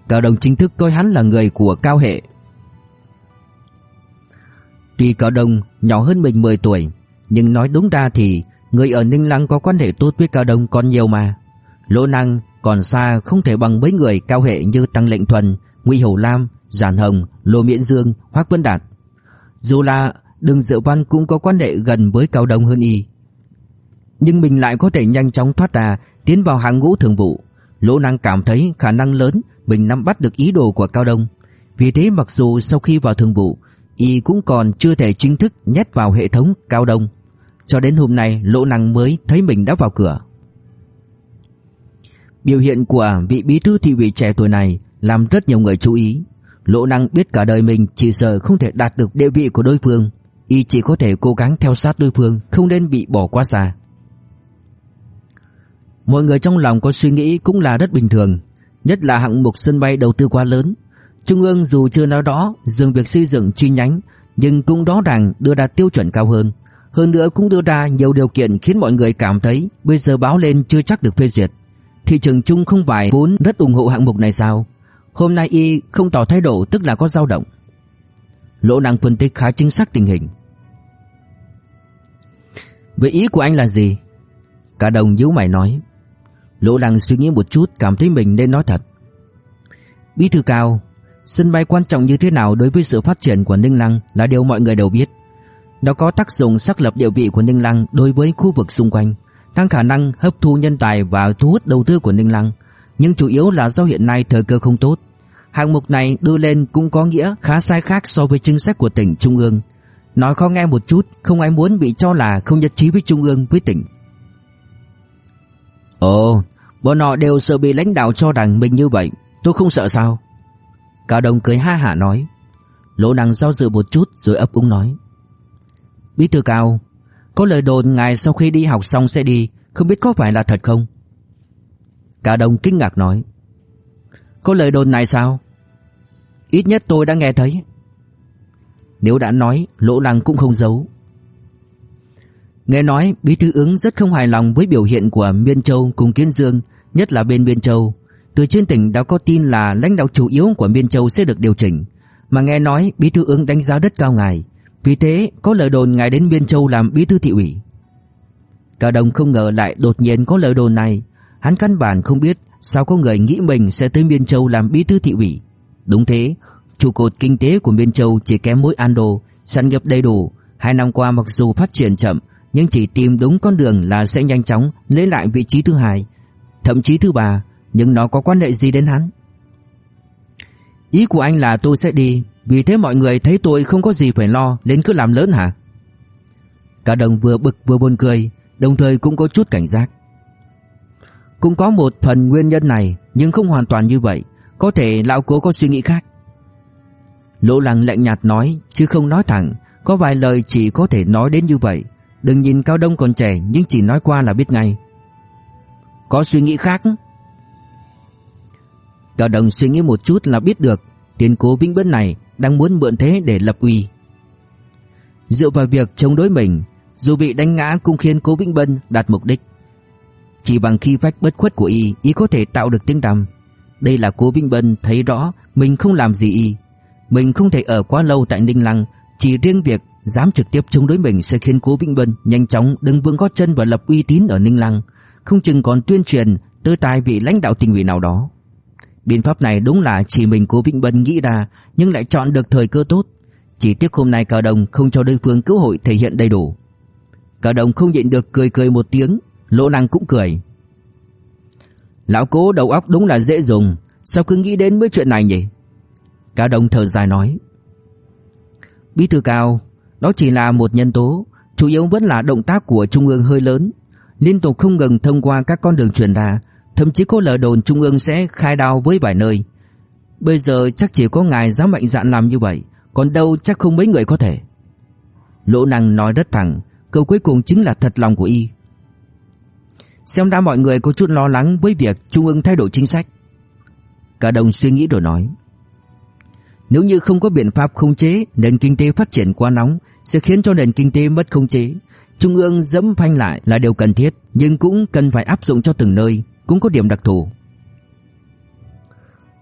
Cao Đông chính thức coi hắn là người của Cao Hệ Tuy Cao Đông nhỏ hơn mình 10 tuổi Nhưng nói đúng ra thì Người ở Ninh Lăng có quan hệ tốt với Cao Đông còn nhiều mà Lỗ năng còn xa không thể bằng mấy người cao hệ như Tăng Lệnh Thuần, Nguy Hầu Lam, Giản Hồng, Lô Miễn Dương, Hoác Vân Đạt. Dù là Đừng Diệu Văn cũng có quan hệ gần với Cao Đông hơn y. Nhưng mình lại có thể nhanh chóng thoát ra, tiến vào hàng ngũ thường vụ. Lỗ năng cảm thấy khả năng lớn mình nắm bắt được ý đồ của Cao Đông. Vì thế mặc dù sau khi vào thường vụ, y cũng còn chưa thể chính thức nhét vào hệ thống Cao Đông. Cho đến hôm nay lỗ năng mới thấy mình đã vào cửa. Biểu hiện của vị bí thư thị ủy trẻ tuổi này làm rất nhiều người chú ý. Lỗ năng biết cả đời mình chỉ sợ không thể đạt được địa vị của đối phương. Y chỉ có thể cố gắng theo sát đối phương, không nên bị bỏ qua xa. Mọi người trong lòng có suy nghĩ cũng là rất bình thường, nhất là hạng mục sân bay đầu tư quá lớn. Trung ương dù chưa nói đó dừng việc xây dựng chi nhánh, nhưng cũng rõ ràng đưa ra tiêu chuẩn cao hơn. Hơn nữa cũng đưa ra nhiều điều kiện khiến mọi người cảm thấy bây giờ báo lên chưa chắc được phê duyệt. Thị trường chung không phải vốn rất ủng hộ hạng mục này sao? Hôm nay y không tỏ thái độ tức là có dao động. Lỗ năng phân tích khá chính xác tình hình. Vậy ý của anh là gì? Cả đồng nhíu mày nói. Lỗ Lăng suy nghĩ một chút cảm thấy mình nên nói thật. Bí thư cao, sân bay quan trọng như thế nào đối với sự phát triển của Ninh Lăng là điều mọi người đều biết. Nó có tác dụng xác lập địa vị của Ninh Lăng đối với khu vực xung quanh tăng khả năng hấp thu nhân tài và thu hút đầu tư của Ninh Lăng, nhưng chủ yếu là do hiện nay thời cơ không tốt. Hạng mục này đưa lên cũng có nghĩa khá sai khác so với chính sách của tỉnh Trung ương. Nói khó nghe một chút, không ai muốn bị cho là không nhất trí với Trung ương với tỉnh. Ồ, bọn họ đều sợ bị lãnh đạo cho rằng mình như vậy, tôi không sợ sao? Cao Đông cười ha hả nói. Lỗ năng do dự một chút rồi ấp úng nói. Bí thư Cao, có lời đồn ngài sau khi đi học xong sẽ đi Không biết có phải là thật không Cao đồng kinh ngạc nói Có lời đồn này sao Ít nhất tôi đã nghe thấy Nếu đã nói Lỗ năng cũng không giấu Nghe nói, Bí thư ứng rất không hài lòng với biểu hiện của Miên Châu cùng Kiến Dương, Nhất là bên Miên Châu. Từ trên tỉnh đã có tin là lãnh đạo chủ yếu của Miên Châu sẽ được điều chỉnh. Mà nghe nói, Bí thư ứng đánh giá rất cao ngài. Vì thế, có lời đồn ngài đến Biên Châu làm bí thư thị ủy. Cao đồng không ngờ lại đột nhiên có lời đồn này. Hắn căn bản không biết Sao có người nghĩ mình sẽ tới Biên Châu làm bí thư thị ủy. Đúng thế, Trụ cột kinh tế của Biên Châu chỉ kém mỗi Ando, Sản nghiệp đầy đủ. Hai năm qua mặc dù phát triển chậm nhưng chỉ tìm đúng con đường là sẽ nhanh chóng Lấy lại vị trí thứ hai, Thậm chí thứ ba, Nhưng nó có quan hệ gì đến hắn? Ý của anh là tôi sẽ đi, vì thế mọi người thấy tôi không có gì phải lo Nên cứ làm lớn hả? Cả đồng vừa bực vừa buồn cười, Đồng thời cũng có chút cảnh giác. Cũng có một phần nguyên nhân này, Nhưng không hoàn toàn như vậy, Có thể lão cố có suy nghĩ khác. Lỗ lăng lạnh nhạt nói, Chứ không nói thẳng, Có vài lời chỉ có thể nói đến như vậy. Đừng nhìn Cao Đông còn trẻ Nhưng chỉ nói qua là biết ngay Có suy nghĩ khác Cao Đông suy nghĩ một chút là biết được Tiền cố Vĩnh Bân này đang muốn mượn thế để lập uy. Dựa vào việc chống đối mình, dù bị đánh ngã cũng khiến Cố Vĩnh Bân đạt mục đích. Chỉ bằng khi vách bất khuất của y, y có thể tạo được tiếng tăm. Đây là Cố Vĩnh Bân thấy rõ mình không làm gì y. Mình không thể ở quá lâu tại Ninh Lăng, chỉ riêng việc dám trực tiếp chống đối mình sẽ khiến Cố Vĩnh Bân nhanh chóng đứng vững gót chân và lập uy tín ở Ninh Lăng, không chừng còn tuyên truyền tới tai vị lãnh đạo tỉnh ủy nào đó. Biện pháp này đúng là chỉ mình cố Vĩnh Bân nghĩ ra Nhưng lại chọn được thời cơ tốt. Chỉ tiếc hôm nay Cao Đồng không cho đối phương cơ hội thể hiện đầy đủ. Cao Đồng không nhịn được cười cười một tiếng Lỗ năng cũng cười. Lão cố đầu óc đúng là dễ dùng Sao cứ nghĩ đến mấy chuyện này nhỉ? Cao Đồng thở dài nói. Bí thư Cao đó chỉ là một nhân tố, Chủ yếu vẫn là động tác của Trung ương hơi lớn. Liên tục không ngừng thông qua các con đường truyền ra, Thậm chí có lời đồn Trung ương sẽ khai đao với vài nơi. Bây giờ chắc chỉ có ngài dám mạnh dạn làm như vậy, Còn đâu chắc không mấy người có thể. Lỗ năng nói rất thẳng, Câu cuối cùng chính là thật lòng của y. Xem ra mọi người có chút lo lắng với việc Trung ương thay đổi chính sách. Cả đồng suy nghĩ rồi nói. Nếu như không có biện pháp khống chế Nền kinh tế phát triển quá nóng Sẽ khiến cho nền kinh tế mất khống chế Trung ương dẫm phanh lại là điều cần thiết Nhưng cũng cần phải áp dụng cho từng nơi cũng có điểm đặc thù.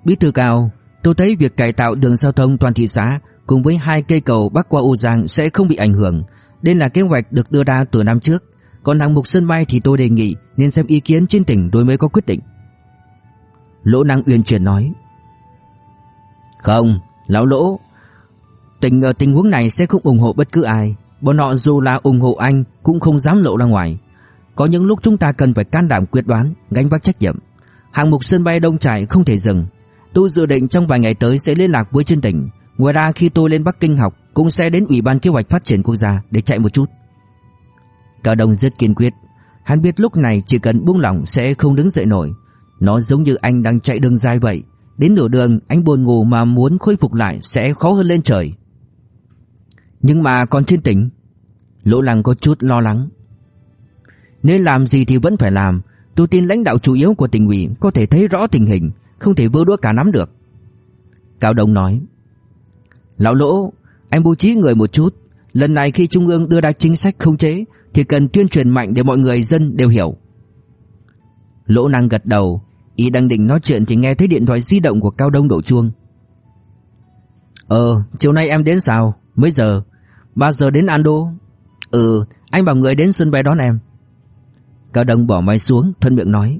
Bí thư cao, tôi thấy việc cải tạo đường giao thông toàn thị xã cùng với hai cây cầu bắc qua Âu Giang sẽ không bị ảnh hưởng. Đây là kế hoạch được đưa ra từ năm trước. Còn hạng mục sân bay thì tôi đề nghị nên xem ý kiến trên tỉnh rồi mới có quyết định. Lỗ Năng Uyên chuyển nói. Không, lão Lỗ, tình ở tình huống này sẽ không ủng hộ bất cứ ai. Bọn họ dù là ủng hộ anh cũng không dám lộ ra ngoài. Có những lúc chúng ta cần phải can đảm quyết đoán, gánh vác trách nhiệm. Hạng mục sân bay Đông Trải không thể dừng. Tôi dự định trong vài ngày tới sẽ liên lạc với trên tỉnh. Ngoài ra khi tôi lên Bắc Kinh học cũng sẽ đến Ủy ban Kế hoạch Phát triển Quốc gia để chạy một chút. Cao Đông rất kiên quyết. Hắn biết lúc này chỉ cần buông lỏng sẽ không đứng dậy nổi. Nó giống như anh đang chạy đường dài vậy. Đến nửa đường, anh buồn ngủ mà muốn khôi phục lại sẽ khó hơn lên trời. Nhưng mà còn trên tỉnh, Lỗ Lăng có chút lo lắng. Nên làm gì thì vẫn phải làm. Tôi tin lãnh đạo chủ yếu của tỉnh ủy Có thể thấy rõ tình hình, Không thể vơ đũa cả nắm được. Cao Đông nói, Lão Lỗ, Anh bố trí người một chút. Lần này khi Trung ương đưa ra chính sách không chế, Thì cần tuyên truyền mạnh để mọi người dân đều hiểu. Lỗ năng gật đầu Y đang định nói chuyện thì nghe thấy điện thoại di động của Cao Đông đổ chuông. Ờ chiều nay em đến sao? Mấy giờ? 3 giờ đến Ando. Ừ anh bảo người đến sân bay đón em. Cao Đông bỏ máy xuống Thân miệng nói.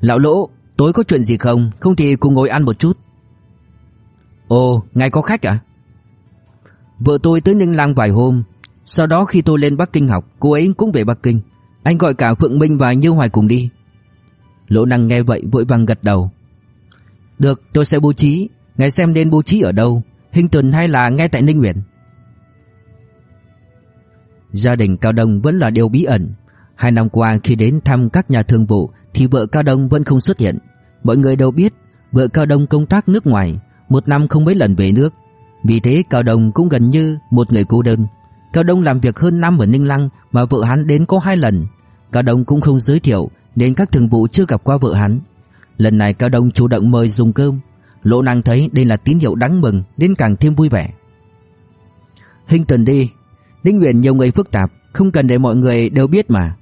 Lão Lỗ, tối có chuyện gì không? Không thì cùng ngồi ăn một chút. Ồ ngày có khách à? Vợ tôi tới Ninh Lang vài hôm. Sau đó khi tôi lên Bắc Kinh học, Cô ấy cũng về Bắc Kinh. Anh gọi cả Phượng Minh và Như Hoài cùng đi. Lỗ năng nghe vậy vội vàng gật đầu. Được, tôi sẽ bố trí. Ngài xem nên bố trí ở đâu. Hình tuần hay là ngay tại Ninh Nguyễn Gia đình Cao Đông vẫn là điều bí ẩn. Hai năm qua khi đến thăm các nhà thương vụ, Thì vợ Cao Đông vẫn không xuất hiện. Mọi người đều biết, Vợ Cao Đông công tác nước ngoài, Một năm không mấy lần về nước. Vì thế Cao Đông cũng gần như một người cô đơn. Cao Đông làm việc hơn năm ở Ninh Lăng Mà vợ hắn đến có hai lần. Cao Đông cũng không giới thiệu nên các thường vụ chưa gặp qua vợ hắn. Lần này Cao Đông chủ động mời dùng cơm. Lỗ năng thấy đây là tín hiệu đáng mừng, Nên càng thêm vui vẻ. Hình tuần đi. Ninh Nguyễn nhiều người phức tạp, Không cần để mọi người đều biết mà.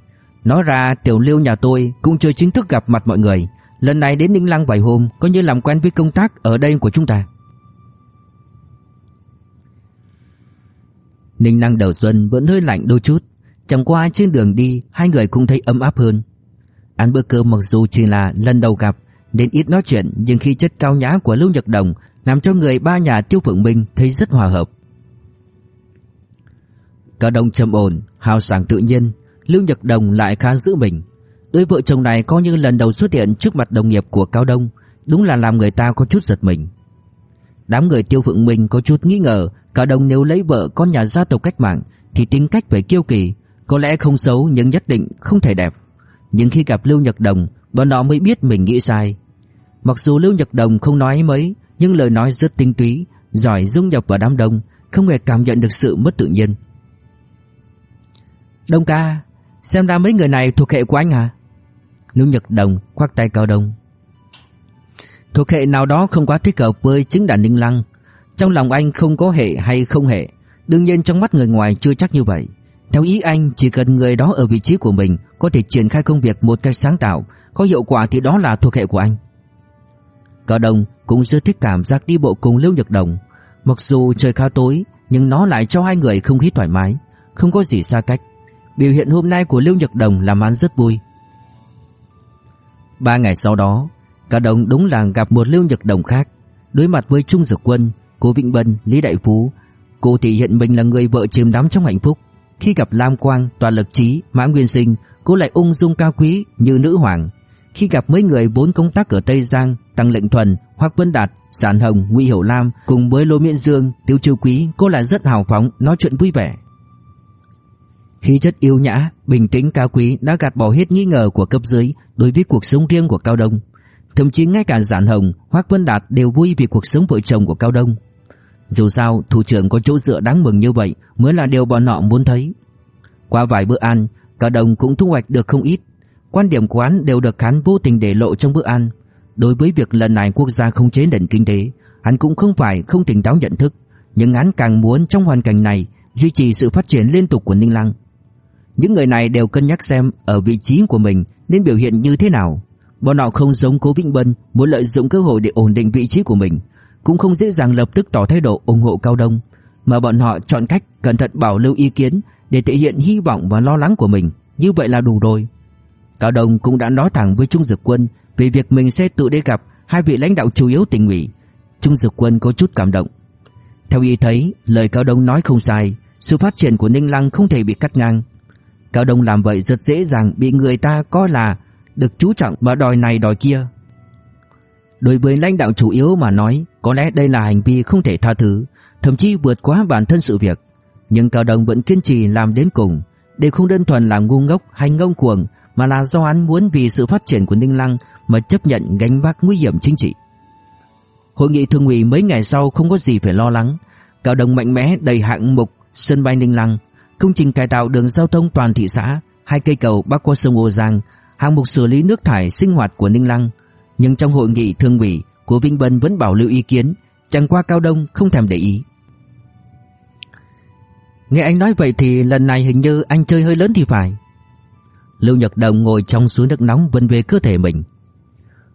Nói ra, tiểu lưu nhà tôi cũng chưa chính thức gặp mặt mọi người. Lần này đến Ninh Lăng vài hôm, Coi như làm quen với công tác ở đây của chúng ta. Ninh Lăng đầu xuân vẫn hơi lạnh đôi chút. Chẳng qua trên đường đi, Hai người cũng thấy ấm áp hơn. Ăn bữa cơm mặc dù chỉ là lần đầu gặp Nên ít nói chuyện Nhưng khi chất cao nhã của Lưu Nhật Đồng Làm cho người ba nhà Tiêu Phượng Minh thấy rất hòa hợp Cao Đông trầm ổn, hào sảng tự nhiên, Lưu Nhật Đồng lại khá giữ mình. Đôi vợ chồng này coi như lần đầu xuất hiện trước mặt đồng nghiệp của Cao Đông, đúng là làm người ta có chút giật mình. Đám người Tiêu Phượng Minh có chút nghi ngờ, Cao Đông nếu lấy vợ con nhà gia tộc cách mạng thì tính cách phải kiêu kỳ, có lẽ không xấu nhưng nhất định không thể đẹp. Nhưng khi gặp Lưu Nhật Đồng, bọn họ mới biết mình nghĩ sai. Mặc dù Lưu Nhật Đồng không nói mấy, nhưng lời nói rất tinh túy, giỏi dung nhập vào đám đông, không hề cảm nhận được sự mất tự nhiên. Đông ca Xem ra mấy người này thuộc hệ của anh à Lưu Nhật Đồng khoác tay Cao Đông Thuộc hệ nào đó không quá thích hợp với chính đàn Ninh Lăng Trong lòng anh không có hệ hay không hệ Đương nhiên trong mắt người ngoài chưa chắc như vậy theo ý anh chỉ cần người đó ở vị trí của mình Có thể triển khai công việc một cách sáng tạo Có hiệu quả thì đó là thuộc hệ của anh. Cao Đông cũng rất thích cảm giác đi bộ cùng Lưu Nhật Đồng. Mặc dù trời khá tối Nhưng nó lại cho hai người không khí thoải mái Không có gì xa cách. Biểu hiện hôm nay của Lưu Nhật Đồng làm hắn rất vui. Ba ngày sau đó Cả đồng đúng là gặp một Lưu Nhật Đồng khác. Đối mặt với Trung Dược Quân Cô Vĩnh Bân, Lý Đại Phú Cô thể hiện mình là người vợ chìm đắm trong hạnh phúc. Khi gặp Lam Quang, Toàn Lực Trí, Mã Nguyên Sinh Cô lại ung dung cao quý như nữ hoàng Khi gặp mấy người bốn công tác ở Tây Giang Tăng Lệnh Thuần, Hoắc Vân Đạt, Sản Hồng, Ngụy Hiểu Lam Cùng với Lô Miễn Dương, Tiêu Chiêu Quý Cô lại rất hào phóng, nói chuyện vui vẻ Khí chất yêu nhã, bình tĩnh cao quý đã gạt bỏ hết nghi ngờ của cấp dưới đối với cuộc sống riêng của Cao Đông. Thậm chí ngay cả Giản Hồng, Hoắc Vân Đạt đều vui vì cuộc sống vợ chồng của Cao Đông. Dù sao, thủ trưởng có chỗ dựa đáng mừng như vậy mới là điều bọn họ muốn thấy. Qua vài bữa ăn, cả đồng cũng thu hoạch được không ít. Quan điểm của hắn đều được hắn vô tình để lộ trong bữa ăn. Đối với việc lần này quốc gia không chế nền kinh tế, hắn cũng không phải không tỉnh táo nhận thức, nhưng hắn càng muốn trong hoàn cảnh này duy trì sự phát triển liên tục của Ninh Lăng. Những người này đều cân nhắc xem ở vị trí của mình nên biểu hiện như thế nào. Bọn họ không giống Cố Vĩnh Bân muốn lợi dụng cơ hội để ổn định vị trí của mình, cũng không dễ dàng lập tức tỏ thái độ ủng hộ Cao Đông, mà bọn họ chọn cách cẩn thận bảo lưu ý kiến để thể hiện hy vọng và lo lắng của mình, như vậy là đủ rồi. Cao Đông cũng đã nói thẳng với Trung Dực Quân về việc mình sẽ tự đi gặp hai vị lãnh đạo chủ yếu tỉnh ủy. Trung Dực Quân có chút cảm động. Theo ý thấy, lời Cao Đông nói không sai, sự phát triển của Ninh Lăng không thể bị cắt ngang. Cao Đông làm vậy rất dễ dàng bị người ta coi là được chú trọng và đòi này đòi kia. Đối với lãnh đạo chủ yếu mà nói, có lẽ đây là hành vi không thể tha thứ, thậm chí vượt quá bản thân sự việc. Nhưng Cao Đông vẫn kiên trì làm đến cùng, để không đơn thuần là ngu ngốc hay ngông cuồng, mà là do hắn muốn vì sự phát triển của Ninh Lăng mà chấp nhận gánh vác nguy hiểm chính trị. Hội nghị thường ủy mấy ngày sau không có gì phải lo lắng, Cao Đông mạnh mẽ đầy hạng mục sân bay Ninh Lăng, công trình cải tạo đường giao thông toàn thị xã, hai cây cầu bắc qua sông Ô Giang, hạng mục xử lý nước thải sinh hoạt của Ninh Lăng. Nhưng trong hội nghị thương ủy, của Vinh Bân vẫn bảo lưu ý kiến, chẳng qua Cao Đông không thèm để ý. Nghe anh nói vậy thì lần này hình như anh chơi hơi lớn thì phải. Lưu Nhật Đồng ngồi trong suối nước nóng vân về cơ thể mình.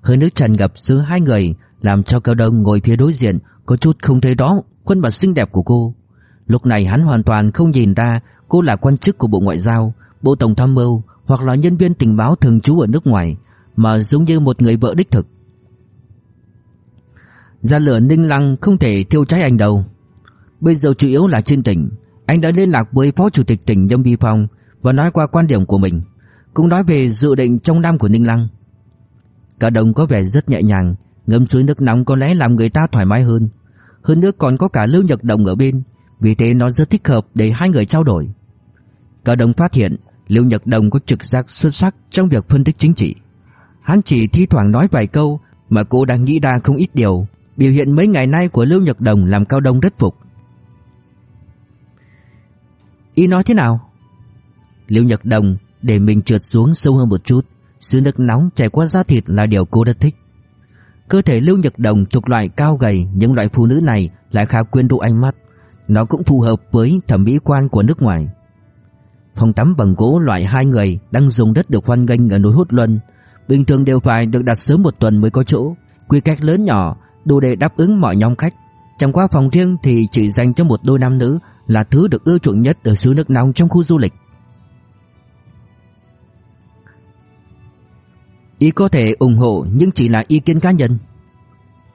Hơi nước tràn ngập giữa hai người làm cho Cao Đông ngồi phía đối diện có chút không thấy đó khuôn mặt xinh đẹp của cô. Lúc này hắn hoàn toàn không nhìn ra cô là quan chức của Bộ Ngoại giao, Bộ Tổng tham mưu hoặc là nhân viên tình báo thường trú ở nước ngoài, mà giống như một người vợ đích thực. Gia lửa ninh lăng không thể thiêu cháy anh đâu. Bây giờ chủ yếu là trên tỉnh, anh đã liên lạc với Phó Chủ tịch tỉnh Đông Vi Phong và nói qua quan điểm của mình, cũng nói về dự định trong năm của Ninh Lăng. Cả đồng có vẻ rất nhẹ nhàng, ngâm suối nước nóng có lẽ làm người ta thoải mái hơn. Hơn nữa còn có cả Lưu Nhật Đồng ở bên, vì thế nó rất thích hợp để hai người trao đổi. Cả đồng phát hiện Lưu Nhật Đồng có trực giác xuất sắc trong việc phân tích chính trị. Hắn chỉ thi thoảng nói vài câu mà cô đang nghĩ ra không ít điều. Biểu hiện mấy ngày nay của Lưu Nhật Đồng làm Cao Đông rất phục. Y nói thế nào? Lưu Nhật Đồng để mình trượt xuống sâu hơn một chút. Sự nước nóng chảy qua da thịt là điều cô rất thích. Cơ thể Lưu Nhật Đồng thuộc loại cao gầy, những loại phụ nữ này lại khá quyến rũ ánh mắt. Nó cũng phù hợp với thẩm mỹ quan của nước ngoài. Phòng tắm bằng gỗ loại hai người đang dùng đất được hoan nghênh ở núi Hốt Luân. Bình thường đều phải được đặt sớm một tuần mới có chỗ. Quy cách lớn nhỏ, đủ để đáp ứng mọi nhóm khách. Chẳng qua phòng riêng thì chỉ dành cho một đôi nam nữ là thứ được ưa chuộng nhất ở xứ nước nóng trong khu du lịch. Ý có thể ủng hộ nhưng chỉ là ý kiến cá nhân.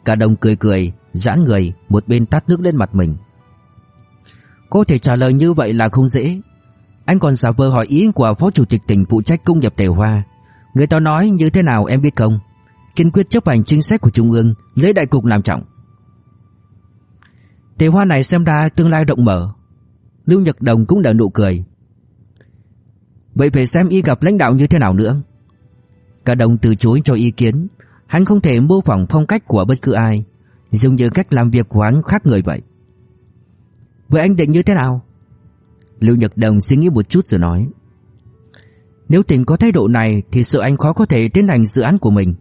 Cả đồng cười cười, giãn người, một bên tắt nước lên mặt mình. Có thể trả lời như vậy là không dễ. Anh còn giả vờ hỏi ý của Phó Chủ tịch tỉnh phụ trách công nghiệp Tề Hoa. Người ta nói như thế nào em biết không? Kiên quyết chấp hành chính sách của Trung ương, lấy đại cục làm trọng. Tề Hoa này xem ra tương lai rộng mở. Lưu Nhật Đồng cũng nở nụ cười. Vậy phải xem y gặp lãnh đạo như thế nào nữa. Cả đồng từ chối cho ý kiến, hắn không thể mô phỏng phong cách của bất cứ ai, giống như cách làm việc của hắn khác người vậy. Vậy anh định như thế nào? Lưu Nhật Đồng suy nghĩ một chút rồi nói. Nếu tỉnh có thái độ này thì sợ anh khó có thể tiến hành dự án của mình.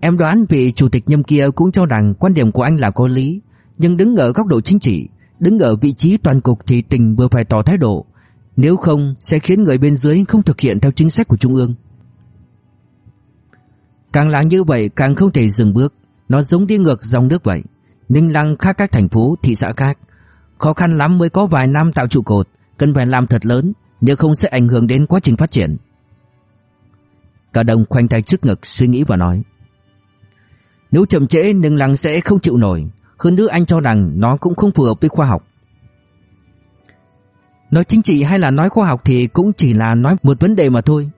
Em đoán vị chủ tịch nhâm kia cũng cho rằng quan điểm của anh là có lý, nhưng đứng ở góc độ chính trị, đứng ở vị trí toàn cục thì tỉnh vừa phải tỏ thái độ, nếu không sẽ khiến người bên dưới không thực hiện theo chính sách của Trung ương. Càng làm như vậy càng không thể dừng bước, nó giống đi ngược dòng nước vậy. Ninh Lăng khác các thành phố, thị xã khác, Khó khăn lắm mới có vài năm tạo trụ cột Cần phải làm thật lớn nếu không sẽ ảnh hưởng đến quá trình phát triển. Cả đồng khoanh tay trước ngực suy nghĩ và nói Nếu chậm trễ Ninh Lăng sẽ không chịu nổi Hơn nữa anh cho rằng nó cũng không phù hợp với khoa học. Nói chính trị hay là nói khoa học thì cũng chỉ là nói một vấn đề mà thôi.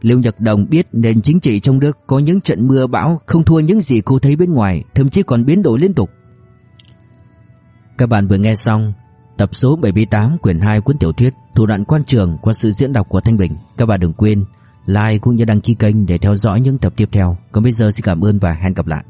Liêu Nhật Đồng biết nền chính trị trong nước có những trận mưa bão không thua những gì cô thấy bên ngoài, thậm chí còn biến đổi liên tục. Các bạn vừa nghe xong tập số 78 quyển 2 cuốn tiểu thuyết Thủ đoạn quan trường qua sự diễn đọc của Thanh Bình. Các bạn đừng quên like cũng như đăng ký kênh để theo dõi những tập tiếp theo. Còn bây giờ xin cảm ơn và hẹn gặp lại.